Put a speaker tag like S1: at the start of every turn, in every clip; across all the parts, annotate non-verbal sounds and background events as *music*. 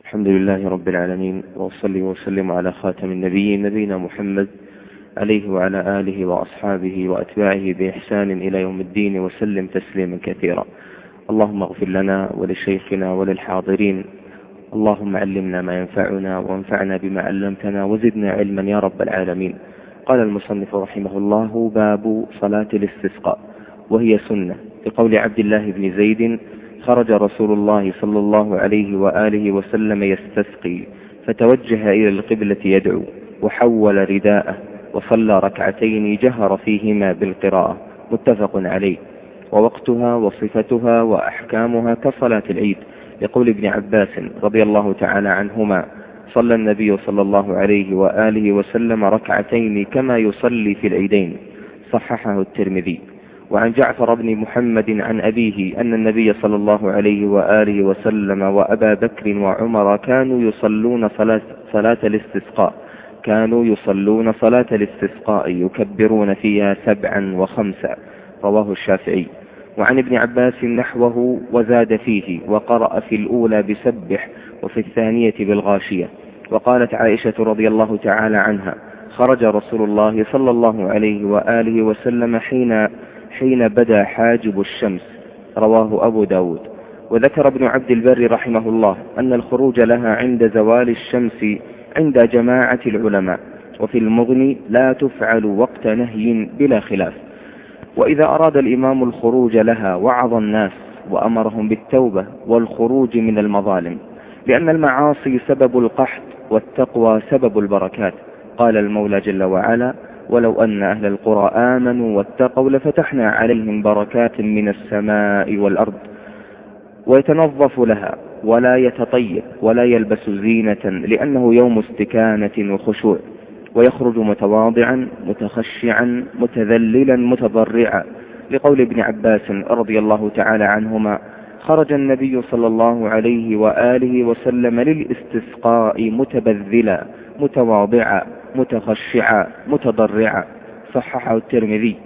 S1: الحمد لله رب العالمين وأصلي وسلم على خاتم النبيين نبينا محمد عليه وعلى آله وأصحابه وأتباعه بإحسان إلى يوم الدين وسلم تسليما كثيرا. اللهم اغفر لنا ولشيخنا وللحاضرين. اللهم علمنا ما ينفعنا وانفعنا بما علمتنا وزدنا علما يا رب العالمين. قال المصنف رحمه الله باب صلاة الاستسقاء وهي سنة. لقول عبد الله بن زيد خرج رسول الله صلى الله عليه وآله وسلم يستسقي فتوجه إلى القبلة يدعو وحول رداءه وصلى ركعتين جهر فيهما بالقراءة متفق عليه. ووقتها وصفتها وأحكامها كصلاة العيد يقول ابن عباس رضي الله تعالى عنهما صلى النبي صلى الله عليه وآله وسلم ركعتين كما يصلي في العيدين. صححه الترمذي. وعن جعفر بن محمد عن أبيه أن النبي صلى الله عليه وآله وسلم وأبا بكر وعمر كانوا يصلون صلاة, صلاة الاستسقاء. كانوا يصلون صلاة الاستسقاء يكبرون فيها سبعا وخمسا. رواه الشافعي. وعن ابن عباس نحوه وزاد فيه وقرأ في الأولى بسبح وفي الثانية بالغاشية. وقالت عائشة رضي الله تعالى عنها خرج رسول الله صلى الله عليه وآله وسلم حين حين بدا حاجب الشمس رواه أبو داود. وذكر ابن عبد البر رحمه الله أن الخروج لها عند زوال الشمس عند جماعة العلماء وفي المغني لا تفعل وقت نهي بلا خلاف. وإذا أراد الإمام الخروج لها وعظ الناس وأمرهم بالتوبة والخروج من المظالم لأن المعاصي سبب القحط والتقوى سبب البركات قال المولى جل وعلا ولو أن أهل القرى آمنوا واتقوا لفتحنا عليهم بركات من السماء والأرض ويتنظف لها ولا يتطيب ولا يلبس زينة لأنه يوم استكانة وخشوع ويخرج متواضعا متخشعا متذللا متضرعا. لقول ابن عباس رضي الله تعالى عنهما خرج النبي صلى الله عليه وآله وسلم للاستسقاء متبذلا متواضعا. متخشعا متضرعا صححه الترمذي.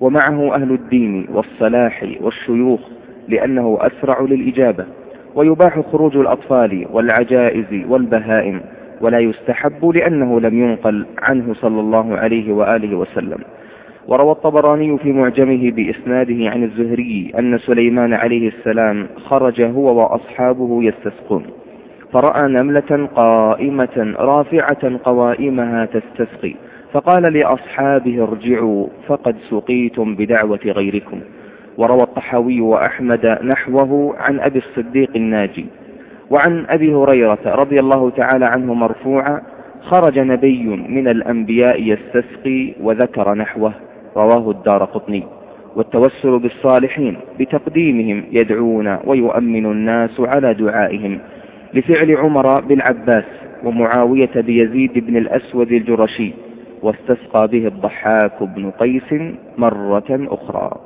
S1: ومعه أهل الدين والصلاح والشيوخ لأنه أسرع للإجابة. ويباح خروج الأطفال والعجائز والبهائم. ولا يستحب لأنه لم ينقل عنه صلى الله عليه وآله وسلم. وروى الطبراني في معجمه بإسناده عن الزهري أن سليمان عليه السلام خرج هو وأصحابه يستسقون. فرأى نملة قائمة رافعة قوائمها تستسقي فقال لأصحابه ارجعوا فقد سقيتم بدعوة غيركم. وروى الطحاوي وأحمد نحوه عن أبي الصديق الناجي. وعن أبي هريرة رضي الله تعالى عنه مرفوعا خرج نبي من الأنبياء يستسقي وذكر نحوه رواه الدار قطني. والتوسل بالصالحين بتقديمهم يدعون ويؤمن الناس على دعائهم. لفعل عمر بالعباس ومعاوية بيزيد بن الأسود الجرشي واستسقى به الضحاك بن قيس مرة أخرى.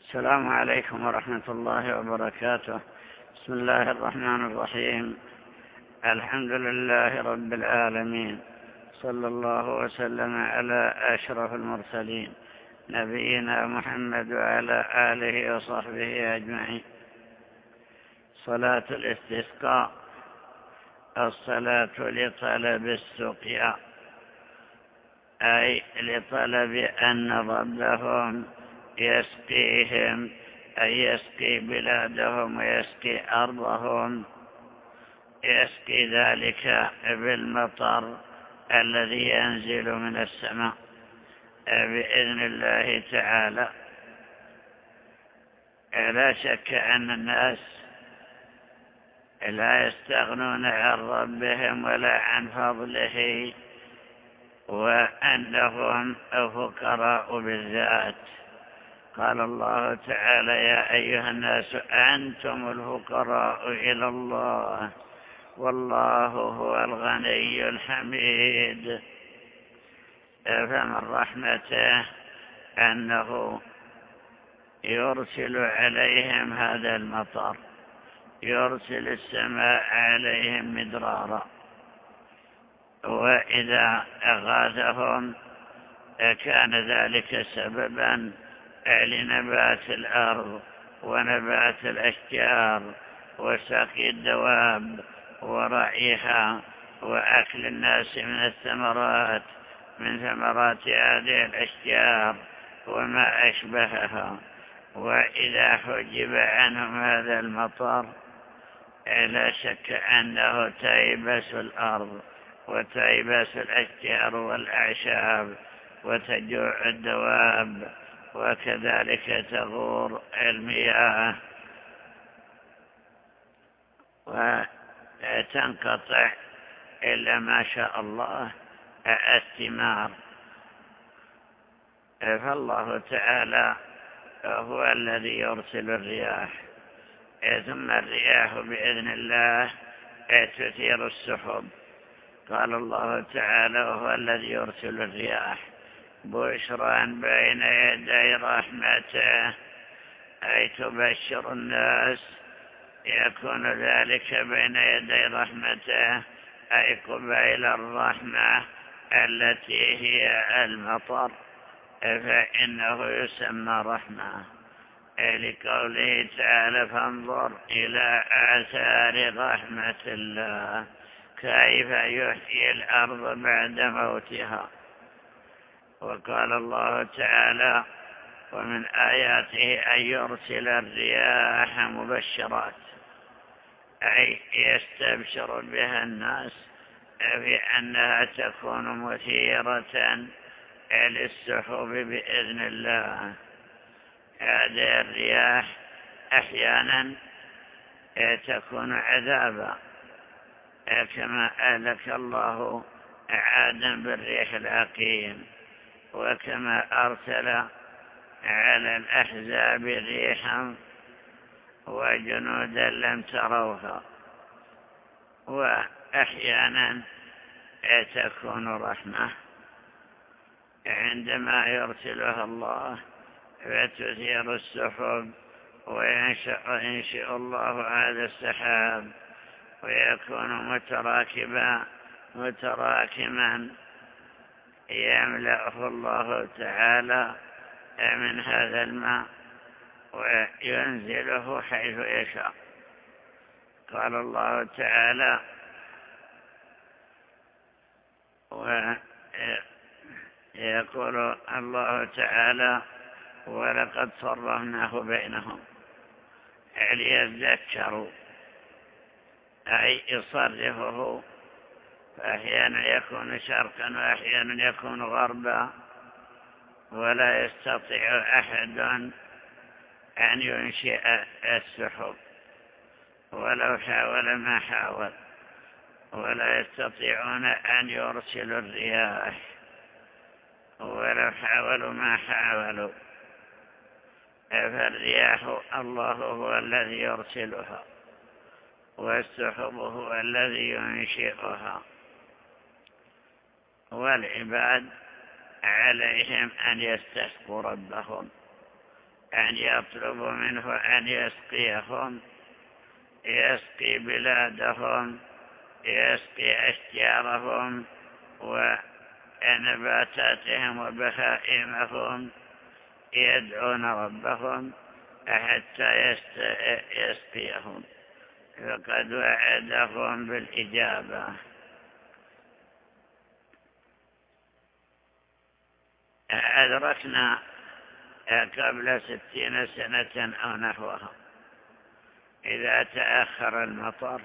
S2: السلام عليكم ورحمة الله وبركاته. بسم الله الرحمن الرحيم. الحمد لله رب العالمين. صلى الله وسلم على أشرف المرسلين. نبينا محمد وعلى آله وصحبه أجمعين. صلاة الاستسقاء الصلاة لطلب السقيا أي لطلب أن ربهم يسقيهم أي يسقي بلادهم ويسقي أرضهم يسقي ذلك بالمطر الذي ينزل من السماء. بإذن الله تعالى. لا شك أن الناس لا يستغنون عن ربهم ولا عن فضله وأنهم فقراء بالذات. قال الله تعالى يا أيها الناس أنتم الفقراء إلى الله والله هو الغني الحميد. فمن رحمته أنه يرسل عليهم هذا المطر يرسل السماء عليهم مدرارا. وإذا أغاثهم كان ذلك سببا لنبات الأرض ونبات الأشجار وسقي الدواب ورعيها وأكل الناس من الثمرات. من ثمرات هذه الأشجار وما أشبهها وإذا حجب عنهم هذا المطر لا شك أنه تيبس الأرض وتيبس الأشجار والأعشاب وتجوع الدواب وكذلك تغور المياه. وتنقطع إلا ما شاء الله. الثمار. فالله تعالى هو الذي يرسل الرياح. ثم الرياح بإذن الله تثير السحب. قال الله تعالى وهو الذي يرسل الرياح. بشرا بين يدي رحمته. أي تبشر الناس. يكون ذلك بين يدي رحمته. أي قبيل الرحمة. التي هي المطر فإنه يسمى رحمة. لقوله تعالى فانظر إلى آثار رحمة الله كيف يحيي الأرض بعد موتها. وقال الله تعالى ومن آياته أن يرسل الرياح مبشرات. أي يستبشر بها الناس. في أنها تكون مثيرة للسحب بإذن الله. هذه الرياح أحيانا تكون عذابا. كما أهلك الله عادا بالريح العقيم. وكما أرسل على الأحزاب ريحا وجنودا لم تروها. وأحيانا تكون رحمة عندما يرسلها الله فتثير السحب وينشئ الله هذا السحاب ويكون متراكبا متراكما. يملأه الله تعالى من هذا الماء وينزله حيث يشاء. قال الله تعالى ويقول الله تعالى ولقد صرفناه بينهم ليذكروا أي يصرفه فأحيانا يكون شرقا وأحيانا يكون غربا. ولا يستطيع أحد أن ينشئ السحب. ولو حاول ما حاول. ولا يستطيعون أن يرسلوا الرياح ولو حاولوا ما حاولوا. فالرياح الله هو الذي يرسلها والسحب هو الذي ينشئها. والعباد عليهم أن يستسقوا ربهم أن يطلبوا منه أن يسقيهم يسقي بلادهم. يسقي أشجارهم ونباتاتهم وبهائمهم يدعون ربهم حتى يسقيهم فقد وعدهم بالإجابة. أدركنا قبل ستين سنة أو نحوها. إذا تأخر المطر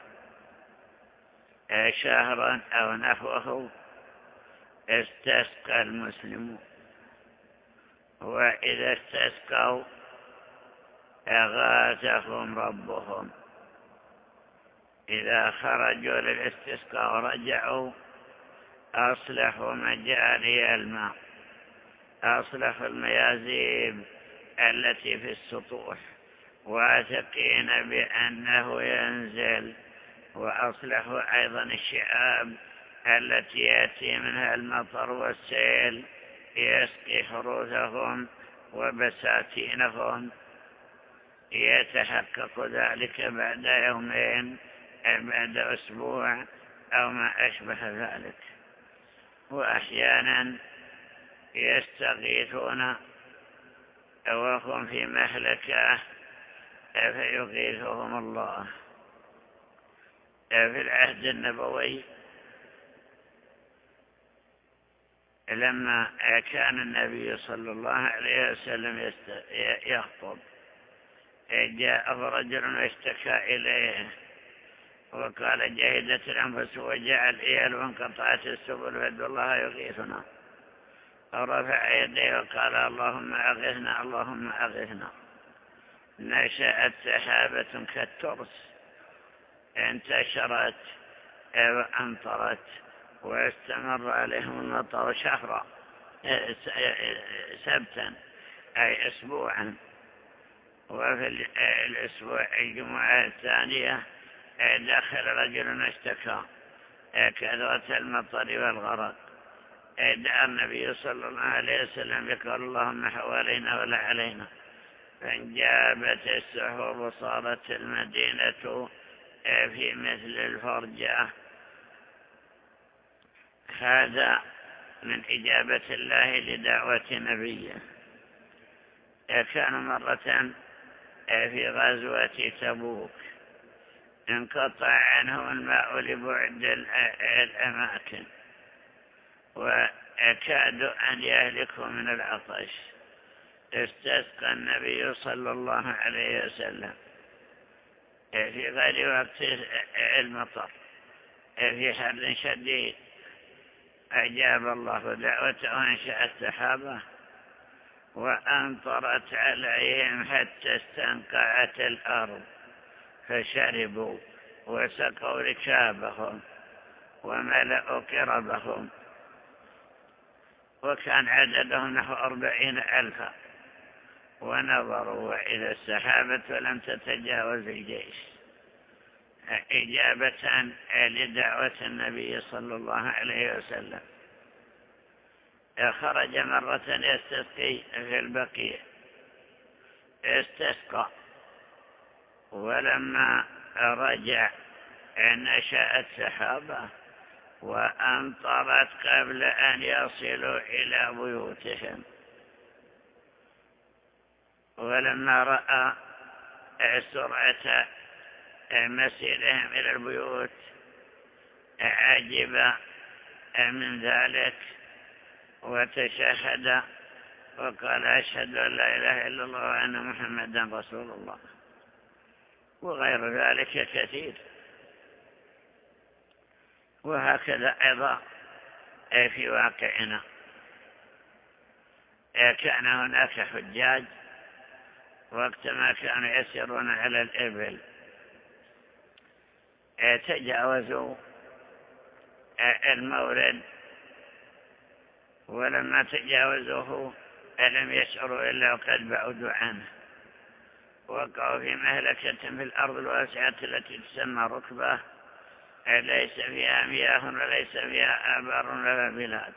S2: شهرا أو نحوه استسقى المسلمون وإذا استسقوا أغاثهم ربهم. إذا خرجوا للاستسقاء ورجعوا أصلحوا مجاري الماء. أصلحوا الميازيب التي في السطوح. واثقين بأنه ينزل. وأصلحوا أيضا الشعاب التي يأتي منها المطر والسيل يسقي حروثهم وبساتينهم. يتحقق ذلك بعد يومين بعد أسبوع أو ما أشبه ذلك. وأحيانا يستغيثون وهم في مهلكة فيغيثهم الله. في العهد النبوي. لما كان النبي صلى الله عليه وسلم يخطب جاء رجل واشتكى إليه وقال جهدت الأنفس وجاء الإيال وانقطعت السبل فد الله يغيثنا. ورفع يديه وقال اللهم أغثنا اللهم أغثنا. نشأت سحابة كالترس. انتشرت وأمطرت واستمر عليهم المطر شهرا سبتا أي أسبوعا. وفي الأسبوع الجمعة الثانية دخل رجل اشتكى كثرة المطر والغرق. دعا النبي صلى الله عليه وسلم يقول اللهم حوالينا ولا علينا. فانجابت السحور وصارت المدينة في مثل الفرجة هذا من إجابة الله لدعوة نبيه. كان مرة في غزوة تبوك انقطع عنهم الماء لبعد الأماكن وكادوا أن يهلكوا من العطش. استسقى النبي صلى الله عليه وسلم. في غير وقت المطر. في حر شديد. أجاب الله دعوته وانشأ السحابة وأمطرت عليهم حتى استنقعت الأرض. فشربوا وسقوا ركابهم وملأوا كربهم. وكان عددهم نحو أربعين ألفا. ونظروا إلى السحابة ولم تتجاوز الجيش. إجابة لدعوة النبي صلى الله عليه وسلم. خرج مرة يستسقي في البقيع. استسقى. ولما رجع نشأت سحابة وأمطرت قبل أن يصلوا إلى بيوتهم. ولما رأى سرعة مسيرهم إلى البيوت عجب من ذلك وتشهد وقال أشهد أن لا إله إلا الله وأن محمدا رسول الله. وغير ذلك كثير. وهكذا أيضا في واقعنا. كان هناك حجاج وقت ما كانوا يسيرون على الإبل. تجاوزوا المورد ولما تجاوزوه لم يشعروا إلا وقد بعدوا عنه. وقعوا في مهلكة في الأرض الواسعة التي تسمى ركبة. ليس فيها مياه وليس فيها آبار ولا بلاد.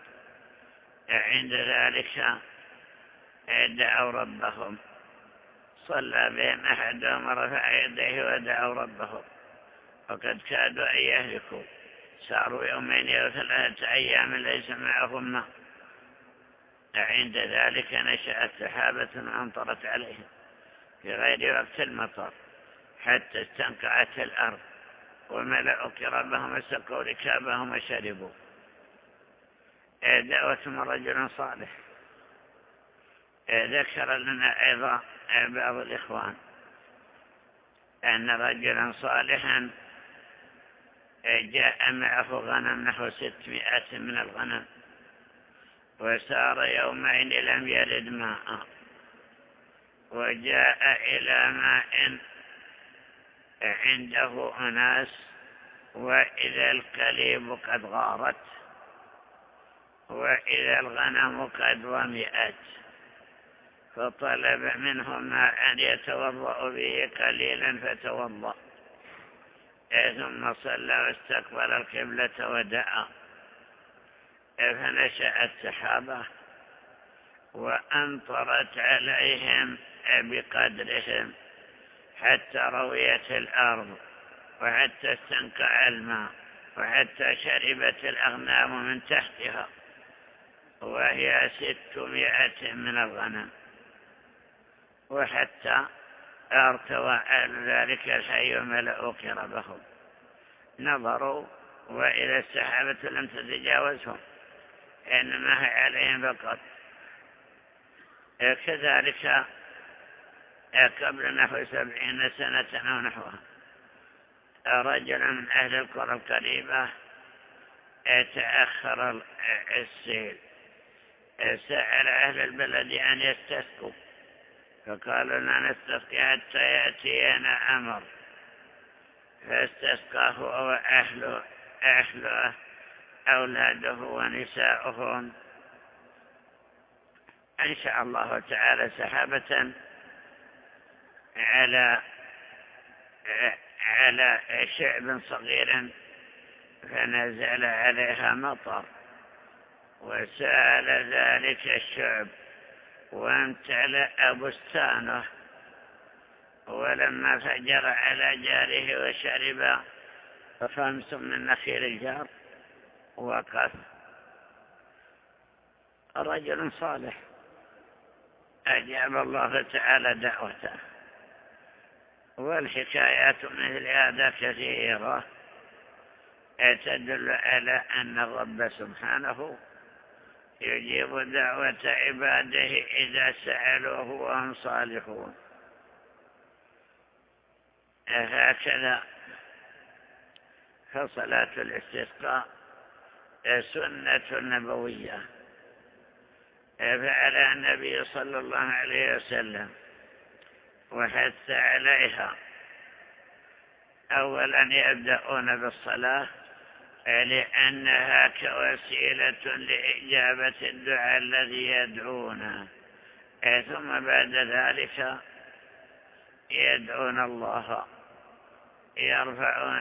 S2: عند ذلك دعوا ربهم. صلى بهم أحدهم ورفع يديه ودعوا ربهم وقد كادوا أن يهلكوا. ساروا يومين أو ثلاثة أيام ليس معهم ماء عند ذلك نشأت سحابة أمطرت عليهم في غير وقت المطر حتى استنقعت الأرض وملأوا كرابهم وسقوا ركابهم وشربوا. دعوة رجل صالح. ذكر لنا أيضا بعض الإخوان. أن رجلا صالحا جاء معه غنم نحو ستمائة من الغنم وسار يومين لم يرد ماء وجاء إلى ماء عنده أناس وإذا الكليب قد غارت وإذا الغنم قد ومئت. فطلب منهم أن يتوضأ به قليلا فتوضأ. ثم صلى واستقبل القبلة ودعا. فنشأت سحابة وأمطرت عليهم بقدرهم حتى رويت الأرض وحتى استنقع الماء وحتى شربت الأغنام من تحتها. وهي ستمائة من الغنم. وحتى ارتوى أهل ذلك الحي وملأوا قربهم. نظروا وإذا السحابة لم تتجاوزهم إنما هي عليهم فقط. كذلك قبل نحو سبعين سنة أو نحوها رجل من أهل القرى القريبة تأخر السيل سأل أهل البلد أن يستسقوا. فقالوا لا نستسقي حتى يأتينا أمر. فاستسقاه هو وأهله أهله أولاده ونساؤهم. شاء الله تعالى سحابة على على شعب صغير فنزل عليها مطر وسأل ذلك الشعب. وامتلأ بستانه ولما فجر على جاره وشرب خمس من نخيل الجار وقف. رجل صالح. أجاب الله تعالى دعوته. والحكايات مثل هذا كثيرة. تدل على أن الرب سبحانه يجيب دعوة عباده إذا سألوه وهم صالحون. هكذا فصلاة الاستسقاء سنة نبوية فعل النبي صلى الله عليه وسلم وحث عليها. أولا يبدأون بالصلاة لأنها كوسيلة لإجابة الدعاء الذي يدعونه ثم بعد ذلك يدعون الله. يرفعون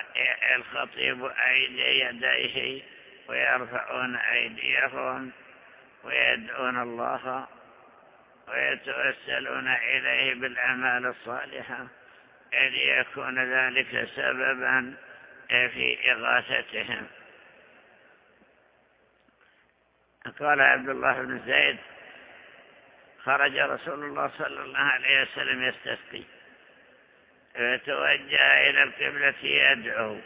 S2: الخطيب أيدي يديه ويرفعون أيديهم ويدعون الله ويتوسلون إليه بالأعمال الصالحة. ليكون ذلك سببا في إغاثتهم. قال عبد الله بن زيد خرج رسول الله صلى الله عليه وسلم يستسقي. فتوجه إلى القبلة يدعو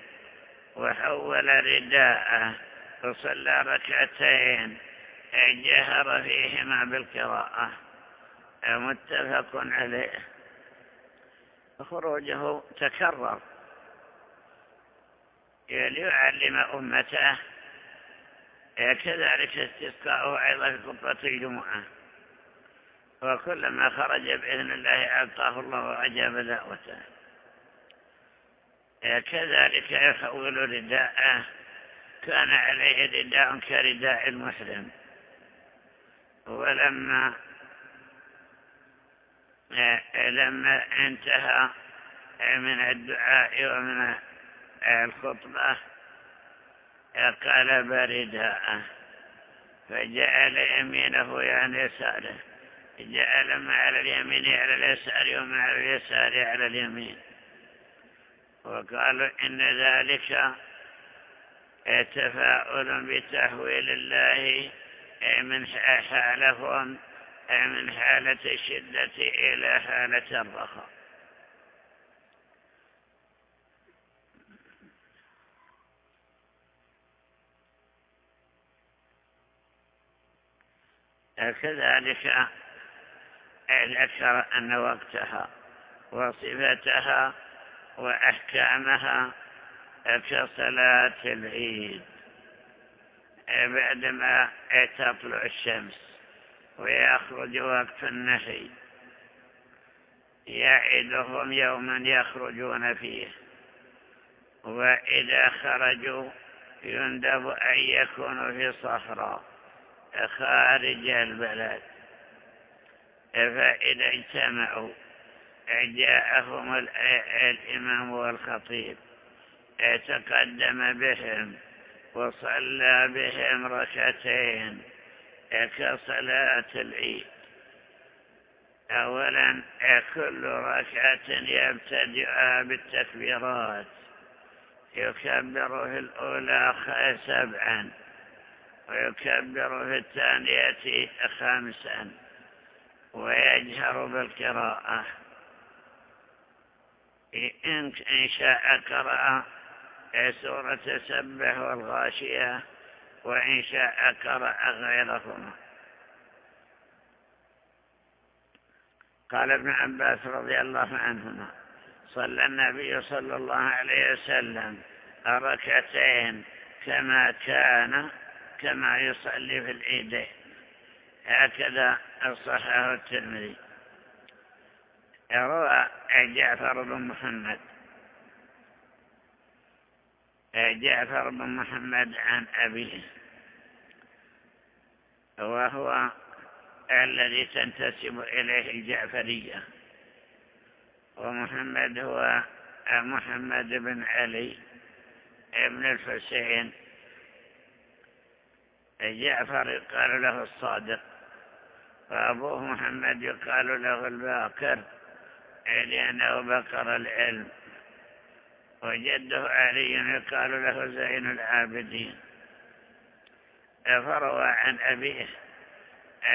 S2: وحول رداءه وصلى ركعتين جهر فيهما بالقراءة. متفق عليه. خروجه تكرر. ليعلم أمته. كذلك استسقاءه أيضا في خطبة الجمعة. وكلما خرج بإذن الله أعطاه الله وأجاب دعوته. كذلك يحول رداءه كان عليه رداء كرداء المحرم. ولما لما انتهى من الدعاء ومن الخطبة قلب رداءه فجعل يمينه يعني يساره جعل ما على اليمين على اليسار وما على اليسار على اليمين. وقالوا إن ذلك تفاؤل بتحويل الله من حالهم من حالة الشدة إلى حالة الرخاء. كذلك ذكر أن وقتها وصفتها وأحكامها كصلاة العيد. بعدما تطلع الشمس ويخرج وقت النهي يعدهم يوما يخرجون فيه. وإذا خرجوا يندب أن يكونوا في صحراء خارج البلد. فإذا اجتمعوا جاءهم الإمام والخطيب تقدم بهم وصلى بهم ركعتين كصلاة العيد. أولا كل ركعة يبتدئها بالتكبيرات. يكبر في الأولى سبعا. ويكبر في الثانية خمسا ويجهر بالقراءة. إن شاء قرأ سورة سبح والغاشية وإن شاء قرأ غيرهما. قال ابن عباس رضي الله عنهما صلى النبي صلى الله عليه وسلم ركعتين كما كان كما يصلي في العيدين. هكذا صححه الترمذي. روى جعفر بن محمد. جعفر بن محمد عن أبيه. وهو الذي تنتسب إليه الجعفرية. ومحمد هو محمد بن علي ابن الحسين جعفر يقال له الصادق وأبوه محمد يقال له الباكر لأنه بكر العلم. وجده علي يقال له زين العابدين. فروى عن أبيه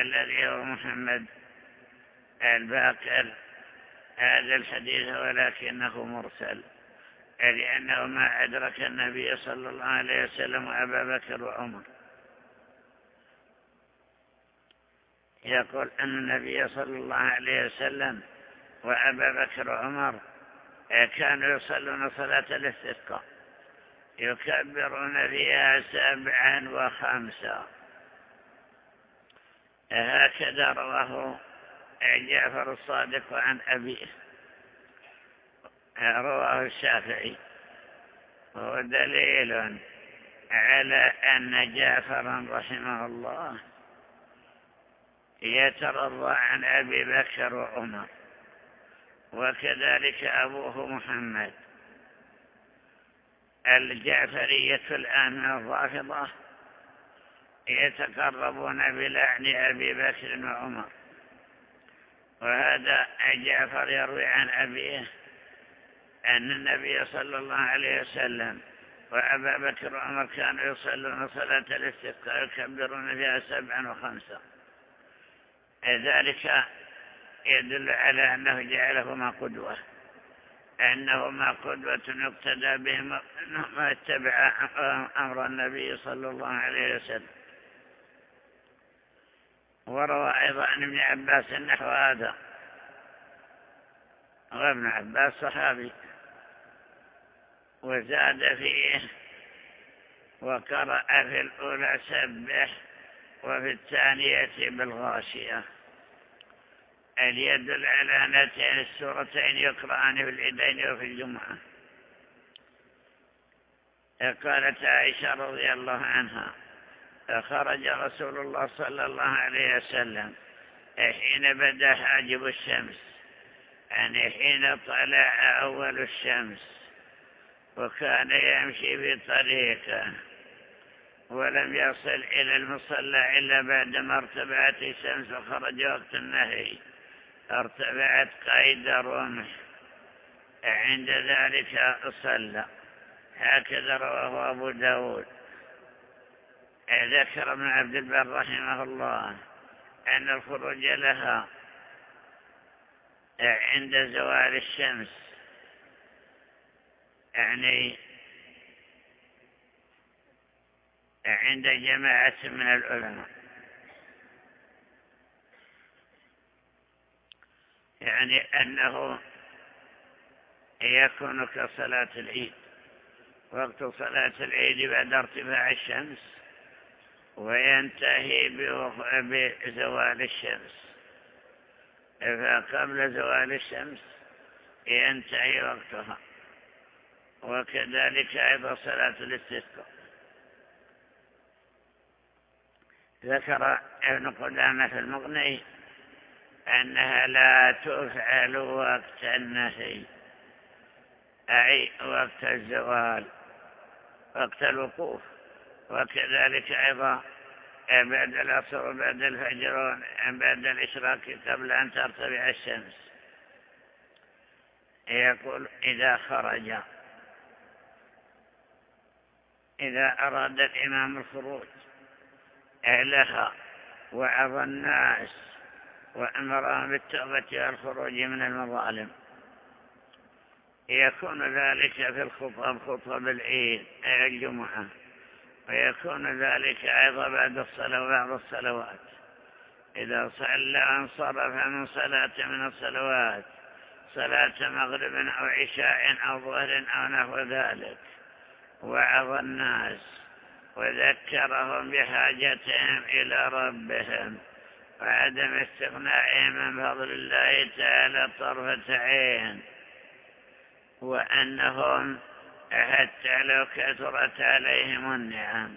S2: الذي هو محمد الباكر هذا الحديث ولكنه مرسل لأنه ما أدرك النبي صلى الله عليه وسلم وأبا بكر وعمر. يقول أن النبي صلى الله عليه وسلم وأبا بكر وعمر كانوا يصلون صلاة الاستسقاء. يكبرون فيها سبعا وخمسا. هكذا رواه جعفر الصادق عن أبيه. رواه الشافعي. وهو دليل على أن جعفرا رحمه الله يترضى عن أبي بكر وعمر وكذلك أبوه محمد. الجعفرية الآن الرافضة يتقربون بلعن أبي بكر وعمر. وهذا جعفر يروي عن أبيه أن النبي صلى الله عليه وسلم وأبا بكر وعمر كانوا يصلون صلاة الاستسقاء يكبرون فيها سبعا وخمسا. ذلك يدل على أنه جعلهما قدوة أنهما قدوة يقتدى بهم ما اتبع أمر النبي صلى الله عليه وسلم. وروى أيضا عن ابن عباس نحو هذا. وابن عباس صحابي. وزاد فيه وقرأ في الأولى سبح وفي الثانية بالغاشية. يدل على هاتين السورتين يقرأان في العيدين وفي الجمعة. قالت عائشة رضي الله عنها خرج رسول الله صلى الله عليه وسلم حين بدأ حاجب الشمس يعني حين طلع أول الشمس وكان يمشي في طريقه ولم يصل إلى المصلى إلا بعدما ارتفعت الشمس وخرج وقت النهي. ارتفعت قيد رمح. عند ذلك صلى. هكذا رواه أبو داود. ذكر ابن عبد البر رحمه الله أن الخروج لها عند زوال الشمس. يعني عند جماعة من العلماء. يعني أنه يكون كصلاة العيد. وقت صلاة العيد بعد ارتفاع الشمس وينتهي بزوال الشمس. فقبل زوال الشمس ينتهي وقتها. وكذلك أيضا صلاة الاستسقاء. ذكر ابن قدامة المغني أنها لا تفعل وقت النهي أي وقت الزوال وقت الوقوف وكذلك أيضا بعد العصر وبعد الفجر بعد الإشراق قبل أن ترتفع الشمس. يقول إذا خرج إذا أراد الإمام الخروج لها وعظ الناس وأمرهم بالتوبة والخروج من المظالم. يكون ذلك في الخطب خطب العيد أي الجمعة. ويكون ذلك أيضا بعد الصلاة بعض الصلوات. إذا صلى انصرف من صلاة من الصلوات صلاة مغرب أو عشاء أو ظهر أو نحو ذلك. وعظ الناس وذكرهم بحاجتهم إلى ربهم. وعدم استغنائهم من فضل الله تعالى طرفة عين. وأنهم حتى لو كثرت عليهم النعم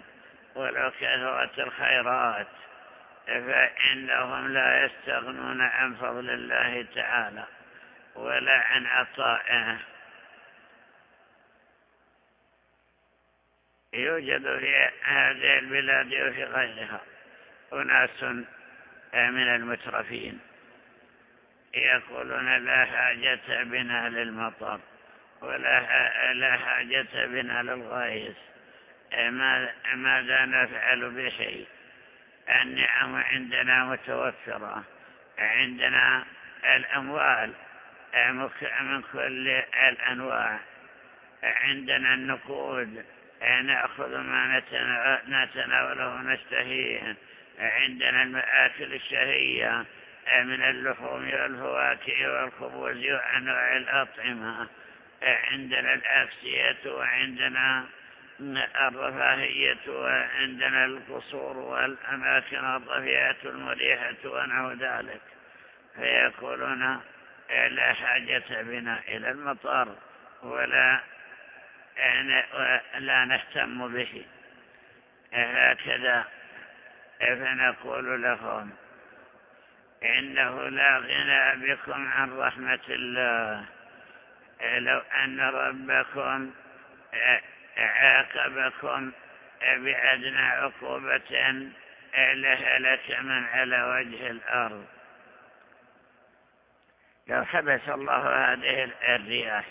S2: ولو كثرت الخيرات فإنهم لا يستغنون عن فضل الله تعالى ولا عن عطائه. يوجد في هذه البلاد وفي غيرها أناس من المترفين يقولون لا حاجة بنا للمطر ولا لا حاجة بنا للغيث ماذا نفعل بشيء؟ النعم عندنا متوفرة عندنا الأموال من كل الأنواع عندنا النقود نأخذ ما نتناوله ونشتهيه عندنا المآكل الشهية من اللحوم والفواكه والخبز وأنواع الأطعمة. عندنا الأكسية وعندنا الرفاهية وعندنا القصور والأماكن الرفيعة المريحة ونحو ذلك. فيقولون لا حاجة بنا إلى المطار ولا لا نهتم به. هكذا فنقول لهم إنه لا غنى بكم عن رحمة الله. لو أن ربكم عاقبكم بأدنى عقوبة لهلك من على وجه الأرض. لو حبس الله هذه الرياح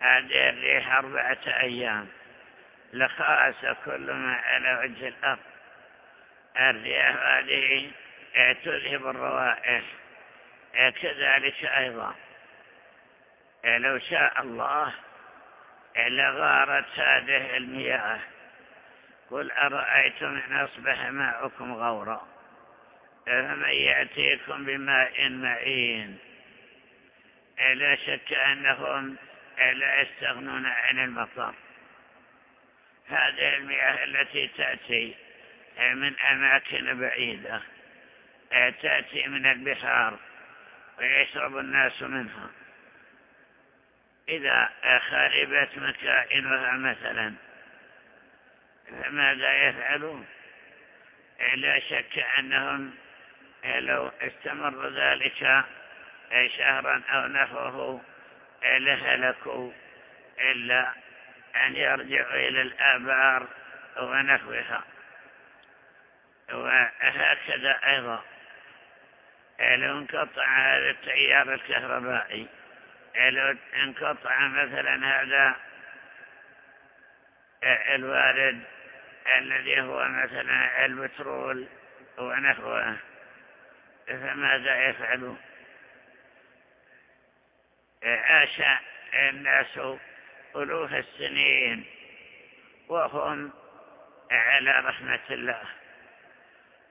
S2: هذه الريح أربعة أيام. لخاس كل ما على وجه الأرض. الرياح هذه تذهب الروائح. كذلك أيضا. لو شاء الله لغارت هذه المياه. قل أرأيتم إن أصبح ماؤكم غورا. فمن يأتيكم بماء معين؟ لا شك أنهم لا يستغنون عن المطر. هذه المياه التي تأتي من أماكن بعيدة تأتي من البحار ويشرب الناس منها. إذا خربت مكائنها مثلا فماذا يفعلون؟ لا شك أنهم لو استمر ذلك شهرا أو نحوه لهلكوا إلا أن يرجعوا إلى الآبار ونحوها. وهكذا أيضا لو انقطع هذا التيار الكهربائي. لو انقطع مثلا هذا الوارد الذي هو مثلا البترول ونحوه. فماذا يفعلون؟ عاش الناس ألوف السنين وهم على رحمة الله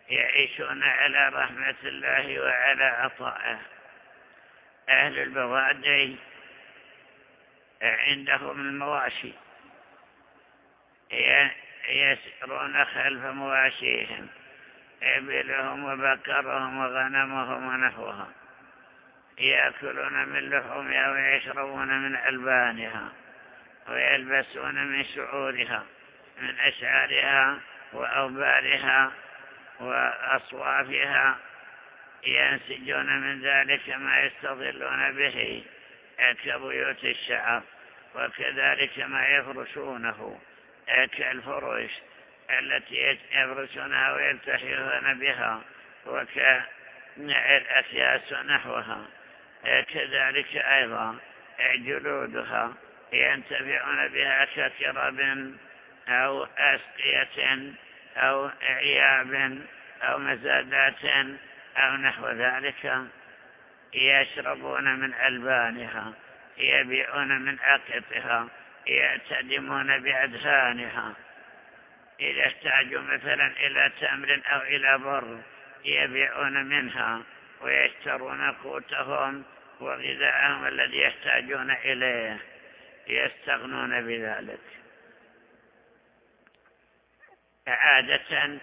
S2: يعيشون على رحمة الله وعلى عطائه. أهل البوادي عندهم المواشي يسرون خلف مواشيهم إبلهم وبكرهم وغنمهم ونحوها يأكلون من لحومها ويشربون من ألبانها ويلبسون من شعورها من أشعارها وأوبارها وأصوافها ينسجون من ذلك ما يستظلون به كبيوت الشعر وكذلك ما يفرشونه كالفرش التي يفرشونها ويلتحيون بها وكالأسياس نحوها. كذلك أيضا جلودها ينتفعون بها ككرب أو أسقية أو عياب أو مزادات أو نحو ذلك. يشربون من ألبانها يبيعون من أكتها يعتدمون بأدهانها إذا احتاجوا مثلا إلى تمر أو إلى بر يبيعون منها. ويشترون قوتهم وغذاءهم الذي يحتاجون إليه يستغنون بذلك. عادة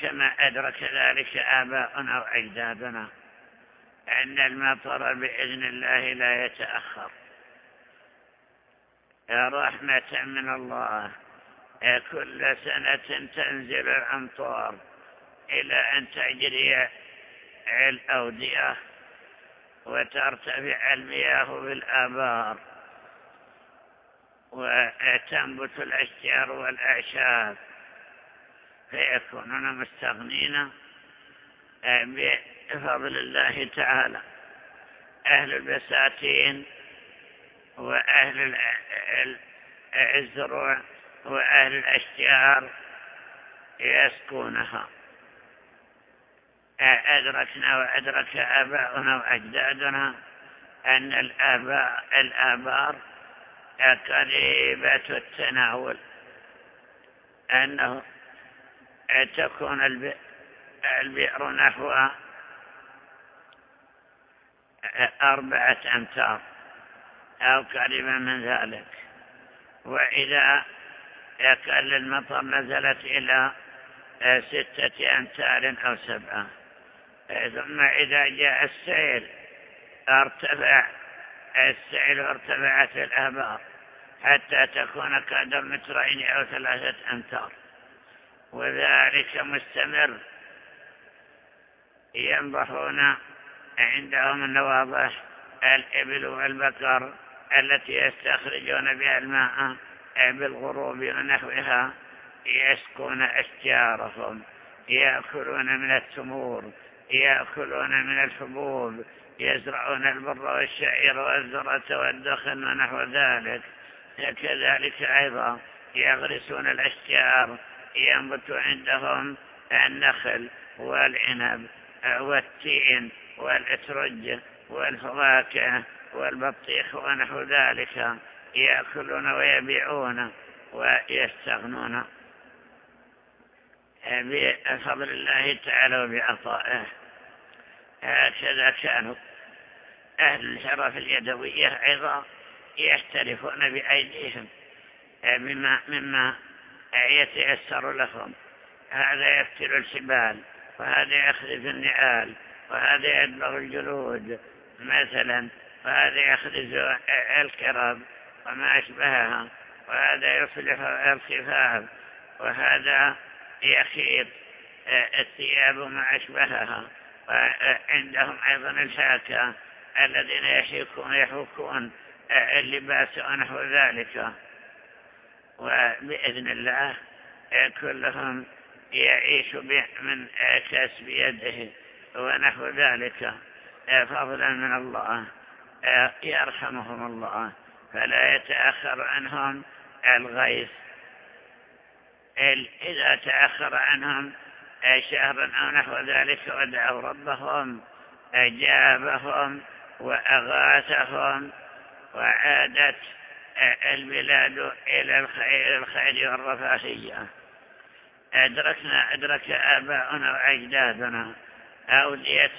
S2: كما أدرك ذلك آباؤنا وأجدادنا أن المطر بإذن الله لا يتأخر. رحمة من الله كل سنة تنزل الأمطار إلى أن تجري الأودية وترتفع المياه بالآبار وتنبت الأشجار والأعشاب فيكونون مستغنين بفضل الله تعالى. أهل البساتين وأهل الزروع وأهل الأشجار يسكونها أدركنا وأدرك آباؤنا وأجدادنا أن الآباء الآبار قريبة التناول. أنه تكون البئر نحو أربعة أمتار أو قريبا من ذلك. وإذا كان المطر نزلت إلى ستة أمتار أو سبعة. ثم إذا جاء السيل أرتفع السيل ارتفعت الآبار حتى تكون قدر مترين أو ثلاثة أمتار. وذلك مستمر. ينضحون عندهم النواضح الإبل والبقر التي يستخرجون بها الماء بالغروب ونحوها يسكون أشجارهم يأكلون من التمور يأكلون من الحبوب يزرعون البر والشعير والزرة والدخن ونحو ذلك. كذلك أيضا يغرسون الأشجار ينبت عندهم النخل والعنب والتين والإترج والفواكه والبطيخ ونحو ذلك. يأكلون ويبيعون ويستغنون. بفضل الله تعالى وبعطائه. هكذا كانوا أهل الحرف اليدوية أيضا يحترفون بأيديهم مما, مما يتيسر لهم. هذا يفتل الشبال وهذا يخرج النعال وهذا يدبغ الجلود مثلا وهذا يخرج الكرب وما أشبهها وهذا يصلح الخفاف وهذا يخيط الثياب وما أشبهها. وعندهم أيضا الحاكة الذين يحكون يحكون اللباس ونحو ذلك. وبإذن الله كلهم يعيش من كسب يده ونحو ذلك. فضلا من الله يرحمهم الله. فلا يتأخر عنهم الغيث. إذا تأخر عنهم شهرا أو نحو ذلك ودعوا ربهم أجابهم وأغاثهم وعادت البلاد إلى الخير, الخير والرفاهية. أدركنا أدرك آباؤنا وأجدادنا أودية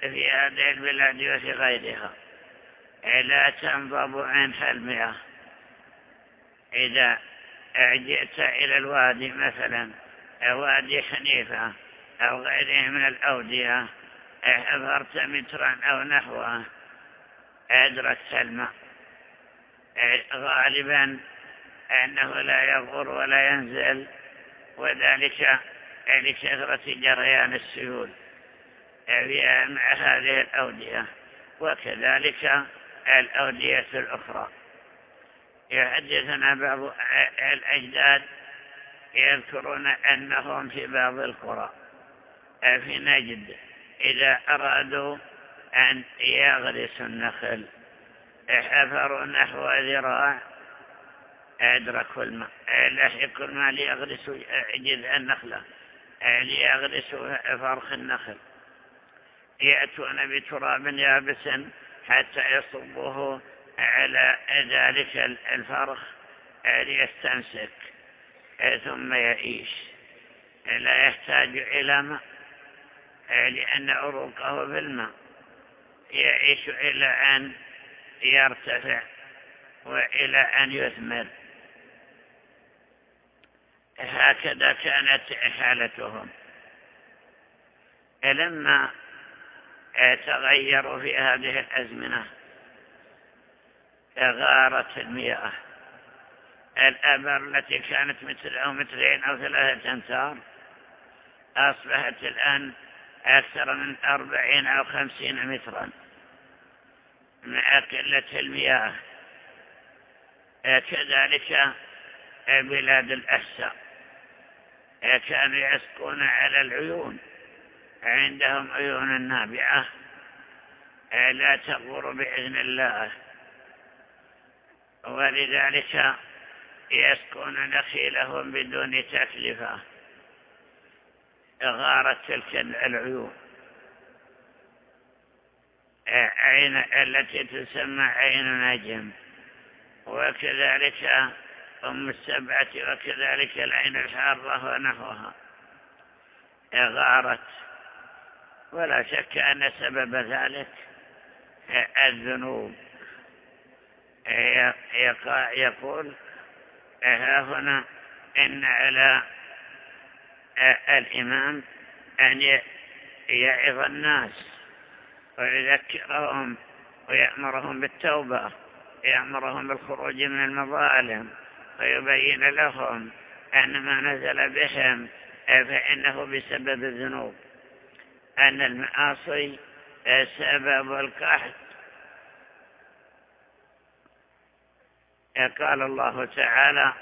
S2: في هذه البلاد وفي غيرها. لا تنضب عنها المياه إذا جئت إلى الوادي مثلا وادي حنيفة أو غيره من الأودية حضرت مترا أو نحوه. أدركت الماء غالبا أنه لا يغور ولا ينزل وذلك لكثرة جريان السيول. مع هذه الأودية وكذلك الأودية الأخرى. يحدثنا بعض الأجداد يذكرون أنهم في بعض القرى في نجد إذا أرادوا أن يغرسوا النخل حفروا نحو ذراع أدركوا الماء لحقوا الماء ليغرسوا جذع النخلة ليغرسوا فرخ النخل. يأتون بتراب يابس حتى يصبوه على ذلك الفرخ ليستمسك. ثم يعيش لا يحتاج إلى ماء لأن عروقه في الماء يعيش إلى أن يرتفع وإلى أن يثمر. هكذا كانت حالتهم. لما تغيروا في هذه الأزمنة غارت المياه. الأبر التي كانت متر أو مترين أو ثلاثة أمتار أصبحت الآن أكثر من أربعين أو خمسين مترا. مع قلة المياه. كذلك بلاد الأحساء. كانوا يسقون على العيون. عندهم عيون نابعة. لا تغور بإذن الله. ولذلك يسكون نخيلهم بدون تكلفة. غارت تلك العيون. عين التي تسمى عين نجم؟ وكذلك أم السبعة وكذلك العين الحارة ونحوها. غارت. ولا شك أن سبب ذلك الذنوب. يقول ها هنا إن على الإمام أن يعظ الناس ويذكرهم ويأمرهم بالتوبة يأمرهم بالخروج من المظالم ويبين لهم أن ما نزل بهم فإنه بسبب الذنوب أن المعاصي سبب القحط قال الله تعالى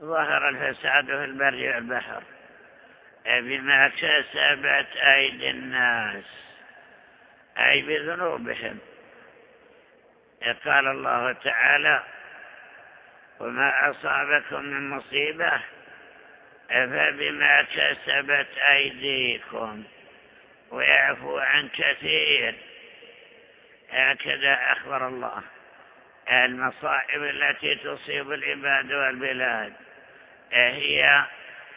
S2: ظهر الفساد في البر والبحر بما كسبت أيدي الناس أي بذنوبهم. قال الله تعالى وما أصابكم من مصيبة فبما كسبت أيديكم ويعفو عن كثير. هكذا أخبر الله. المصائب التي تصيب العباد والبلاد هي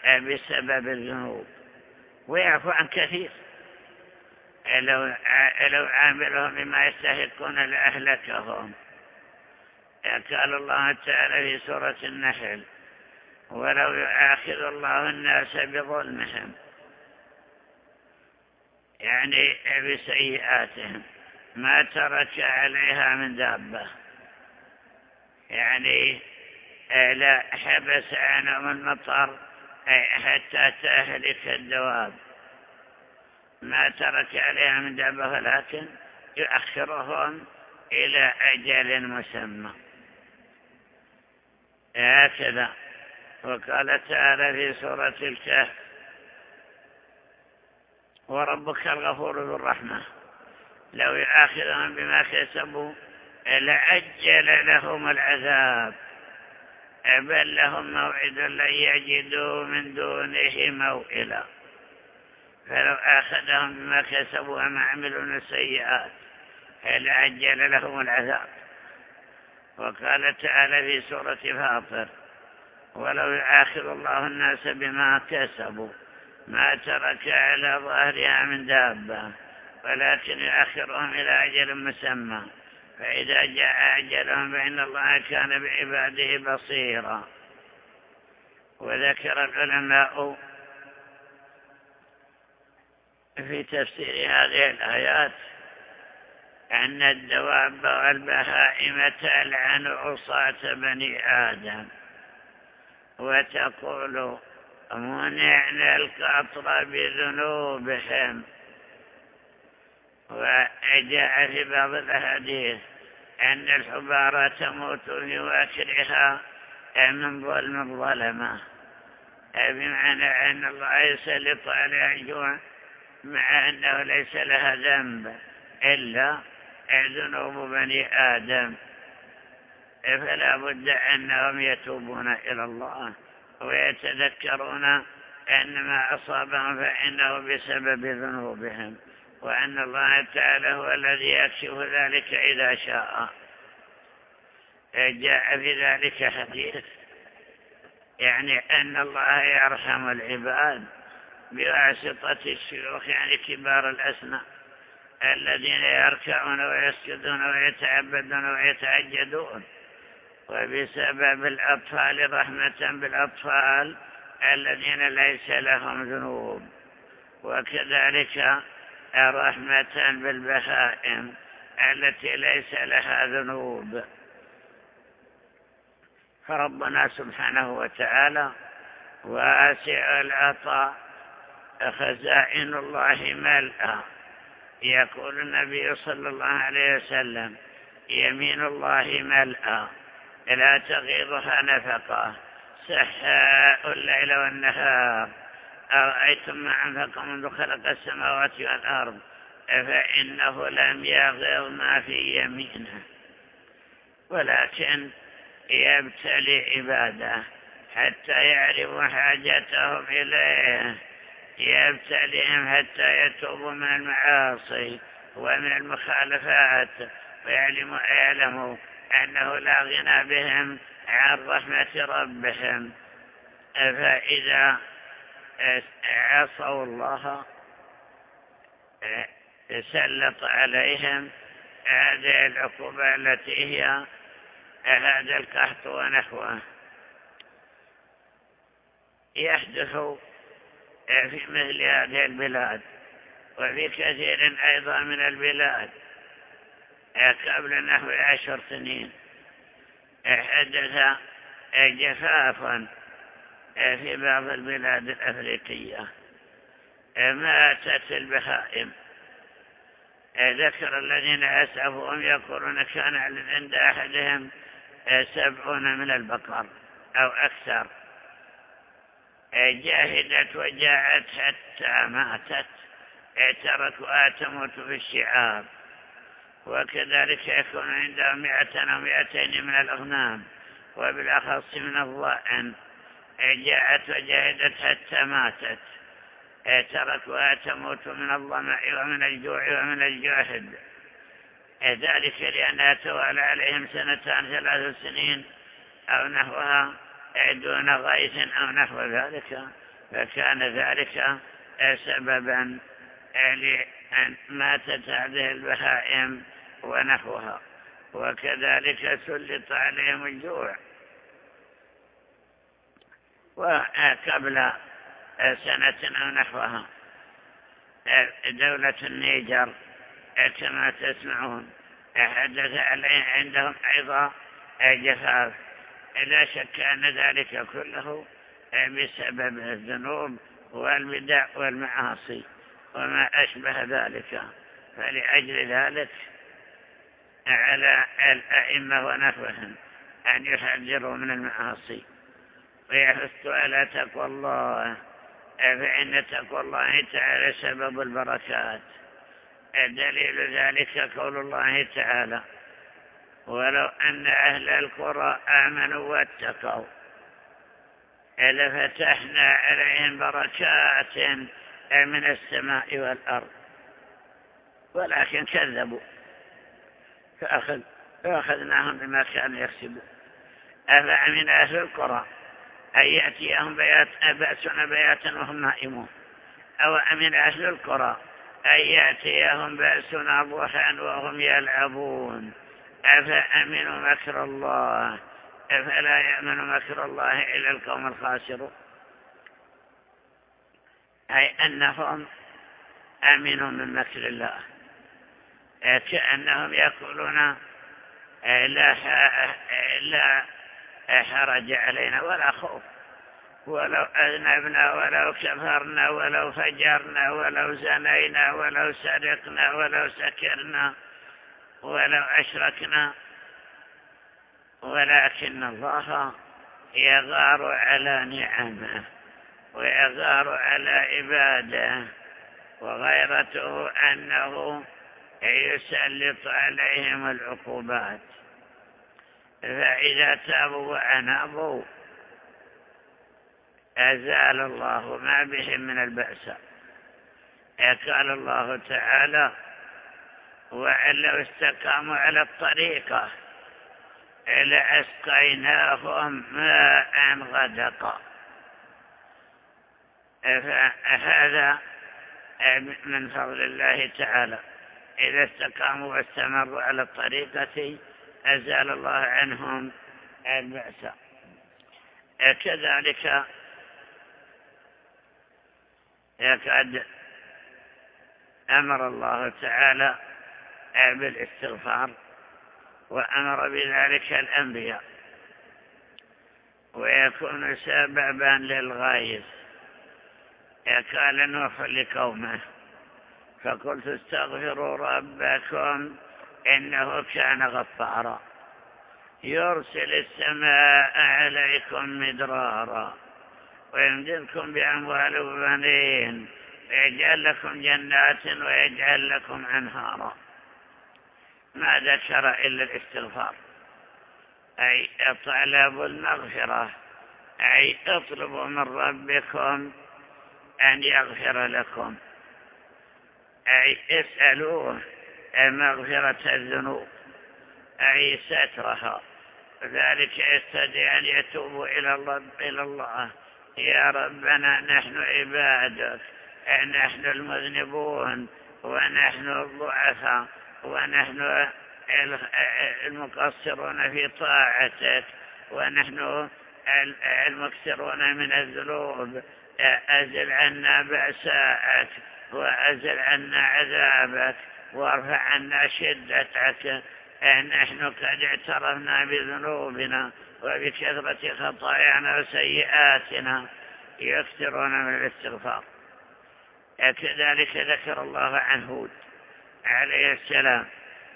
S2: بسبب الذنوب. ويعفو عن كثير. لو, لو عاملهم بما يستحقون لأهلكهم. قال الله تعالى في سورة النحل ولو يؤاخذ الله الناس بظلمهم يعني بسيئاتهم. ما ترك عليها من دابة. يعني لا حبس عنهم المطر حتى تهلك الدواب. ما ترك عليها من دابة ولكن يؤخرهم إلى أجل مسمى. هكذا. وقال تعالى في سورة الكهف وربك الغفور ذو الرحمة. لو يؤاخذهم بما كسبوا لعجل لهم العذاب. بل لهم موعد لن يجدوا من دونه موئلا. فلو آخذهم بما كسبوا وما عملوا من السيئات لعجل لهم العذاب. وقال تعالى في سورة فاطر ولو يآخذ الله الناس بما كسبوا ما ترك على ظهرها من دابة ولكن يؤخرهم إلى أجل مسمى. فإذا جاء أجلهم فإن الله كان بعباده بصيرا. وذكر العلماء في تفسير هذه الآيات أن الدواب والبهائم تلعن عصاة بني آدم وتقول منعنا القطر بذنوبهم. وجاء في بعض الأحاديث أن الحبارة تموت في واكلها من ظلم الظلمة. بمعنى أن الله يسلط عليها الجوع مع أنه ليس لها ذنب إلا ذنوب بني آدم. فلا بد أنهم يتوبون إلى الله ويتذكرون أن ما أصابهم فإنه بسبب ذنوبهم. وأن الله تعالى هو الذي يكشف ذلك إذا شاء. جاء في ذلك حديث. يعني أن الله يرحم العباد بواسطة الشيوخ يعني كبار الأسماء الذين يركعون ويسجدون ويتعبدون ويتعجدون وبسبب الأطفال رحمة بالأطفال الذين ليس لهم ذنوب. وكذلك رحمة بالبهائم التي ليس لها ذنوب. فربنا سبحانه وتعالى واسع العطاء خزائن الله ملأ. يقول النبي صلى الله عليه وسلم يمين الله ملأ لا تغيرها نفقة. سحاء الليل والنهار. أرأيتم ما أنفق منذ خلق السماوات والأرض؟ فإنه لم يغير ما في يمينه. ولكن يبتلي عباده حتى يعرفوا حاجتهم إليه. يبتليهم حتى يتوبوا من المعاصي ومن المخالفات ويعلموا أنه لا غنى بهم عن رحمة ربهم. فإذا عصوا الله سلط عليهم هذه العقوبة التي هي هذا القحط ونحوه. يحدث في مثل هذه البلاد وفي كثير أيضا من البلاد. قبل نحو عشر سنين حدث جفافا في بعض البلاد الأفريقية. ماتت البهائم. ذكر الذين أسعفهم يقولون كان عند أحدهم سبعون من البقر أو أكثر. جاهدت وجاءت حتى ماتت. تركوا تموت في الشعاب. وكذلك يكون عندهم مئة أو مئتين من الأغنام. وبالأخص من الضأن جاءت وجاهدت حتى ماتت. تركوا تموت من الظمأ ومن الجوع ومن الجهد ذلك لأنها توالى عليهم سنتان ثلاث سنين أو نحوها دون غيث أو نحو ذلك. فكان ذلك سببا لأن ماتت هذه البهائم ونحوها. وكذلك سلط عليهم الجوع. وقبل سنة أو نحوها دولة النيجر كما تسمعون حدث عليه عندهم أيضا جفاف لا شك أن ذلك كله بسبب الذنوب والبدع والمعاصي وما أشبه ذلك. فلأجل ذلك على الأئمة ونحوهم أن يحذروا من المعاصي. ويحثوا على تقوى الله. فإن تقوى الله تعالى سبب البركات. دليل ذلك قول الله تعالى ولو أن أهل القرى آمنوا واتقوا لفتحنا عليهم بركات من السماء والأرض ولكن كذبوا فأخذ فأخذناهم بما كانوا يكسبون. أفأمن أهل القرى أن يأتيهم بيات بأسنا بياتا وهم نائمون. أو أمن أهل القرى. أن يأتيهم بأسنا ضحى وهم يلعبون. أفأمنوا مكر الله؟ فلا يأمن مكر الله إلا القوم الخاسرون؟ أي أنهم أمنوا من مكر الله. كأنهم يقولون لا لا حرج علينا ولا خوف. ولو أذنبنا ولو كفرنا ولو فجرنا ولو زنينا ولو سرقنا ولو سكرنا ولو أشركنا. ولكن الله يغار على نعمه ويغار على عباده وغيرته أنه يسلط عليهم العقوبات. فإذا تابوا وأنابوا أزال الله ما بهم من البأس. قال الله تعالى وأن لو استقاموا على الطريقة لأسقيناهم ماء غدقا هذا من فضل الله تعالى. إذا استقاموا واستمروا على الطريقة أزال الله عنهم البأس كذلك يكاد أمر الله تعالى بالإستغفار وأمر بذلك الأنبياء ويكون سببا للغايث قال نوح لقومه فقلت استغفروا ربكم إنه كان غفارا. يرسل السماء عليكم مدرارا. ويمددكم بأموال وبنين. ويجعل لكم جنات ويجعل لكم أنهارا. ما ذكر إلا الاستغفار. أي طلب المغفرة. أي اطلبوا من ربكم أن يغفر لكم. أي اسألوه. مغفرة الذنوب. أي سترها ذلك يستدعي أن يتوبوا إلى الله, إلى الله. يا ربنا نحن عبادك. نحن المذنبون ونحن الضعفاء ونحن المقصرون في طاعتك ونحن المكسرون من الذنوب. أزل عنا بأساءك وأزل عنا عذابك. وارفع عنا شدتك نحن قد اعترفنا بذنوبنا وبكثرة خطايانا وسيئاتنا. يكثرون من الاستغفار. كذلك ذكر الله عن هود عليه السلام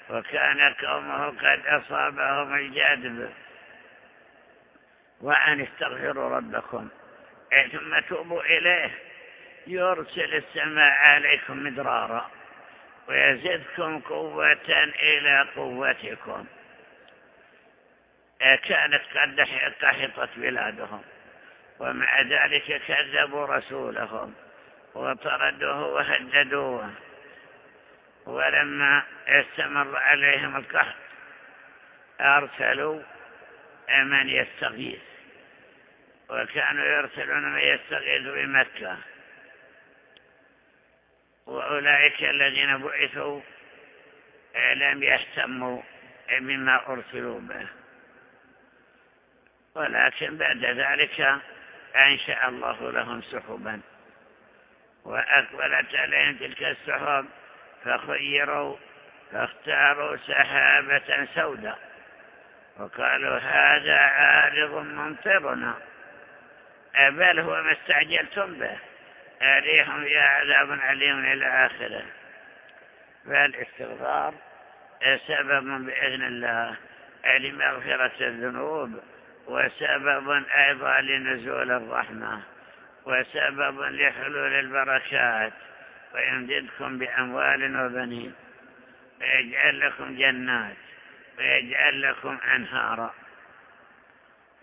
S2: وكان قومه قد أصابهم الجدب. وأن استغفروا ربكم ثم توبوا إليه. يرسل السماء عليكم مدرارا. ويزدكم قوة إلى قوتكم. كانت قد قحطت بلادهم ومع ذلك كذبوا رسولهم وطردوه وهددوه. ولما استمر عليهم القحط أرسلوا من يستغيث. وكانوا يرسلون من يستغيث بمكة. وأولئك الذين بعثوا لم يهتموا بما أرسلوا به. ولكن بعد ذلك أنشأ الله لهم سحبا. وأقبلت عليهم تلك السحب فخيروا فاختاروا سحابة سوداء. وقالوا هذا عارض ممطرنا. بل هو ما استعجلتم به. أريهم يا عذاب عليم إلى آخره. فالاستغفار سبب بإذن الله لمغفرة الذنوب وسبب أيضا لنزول الرحمة وسبب لحلول البركات. ويمددكم بأموال وبنين ويجعل لكم جنات ويجعل لكم أنهارا.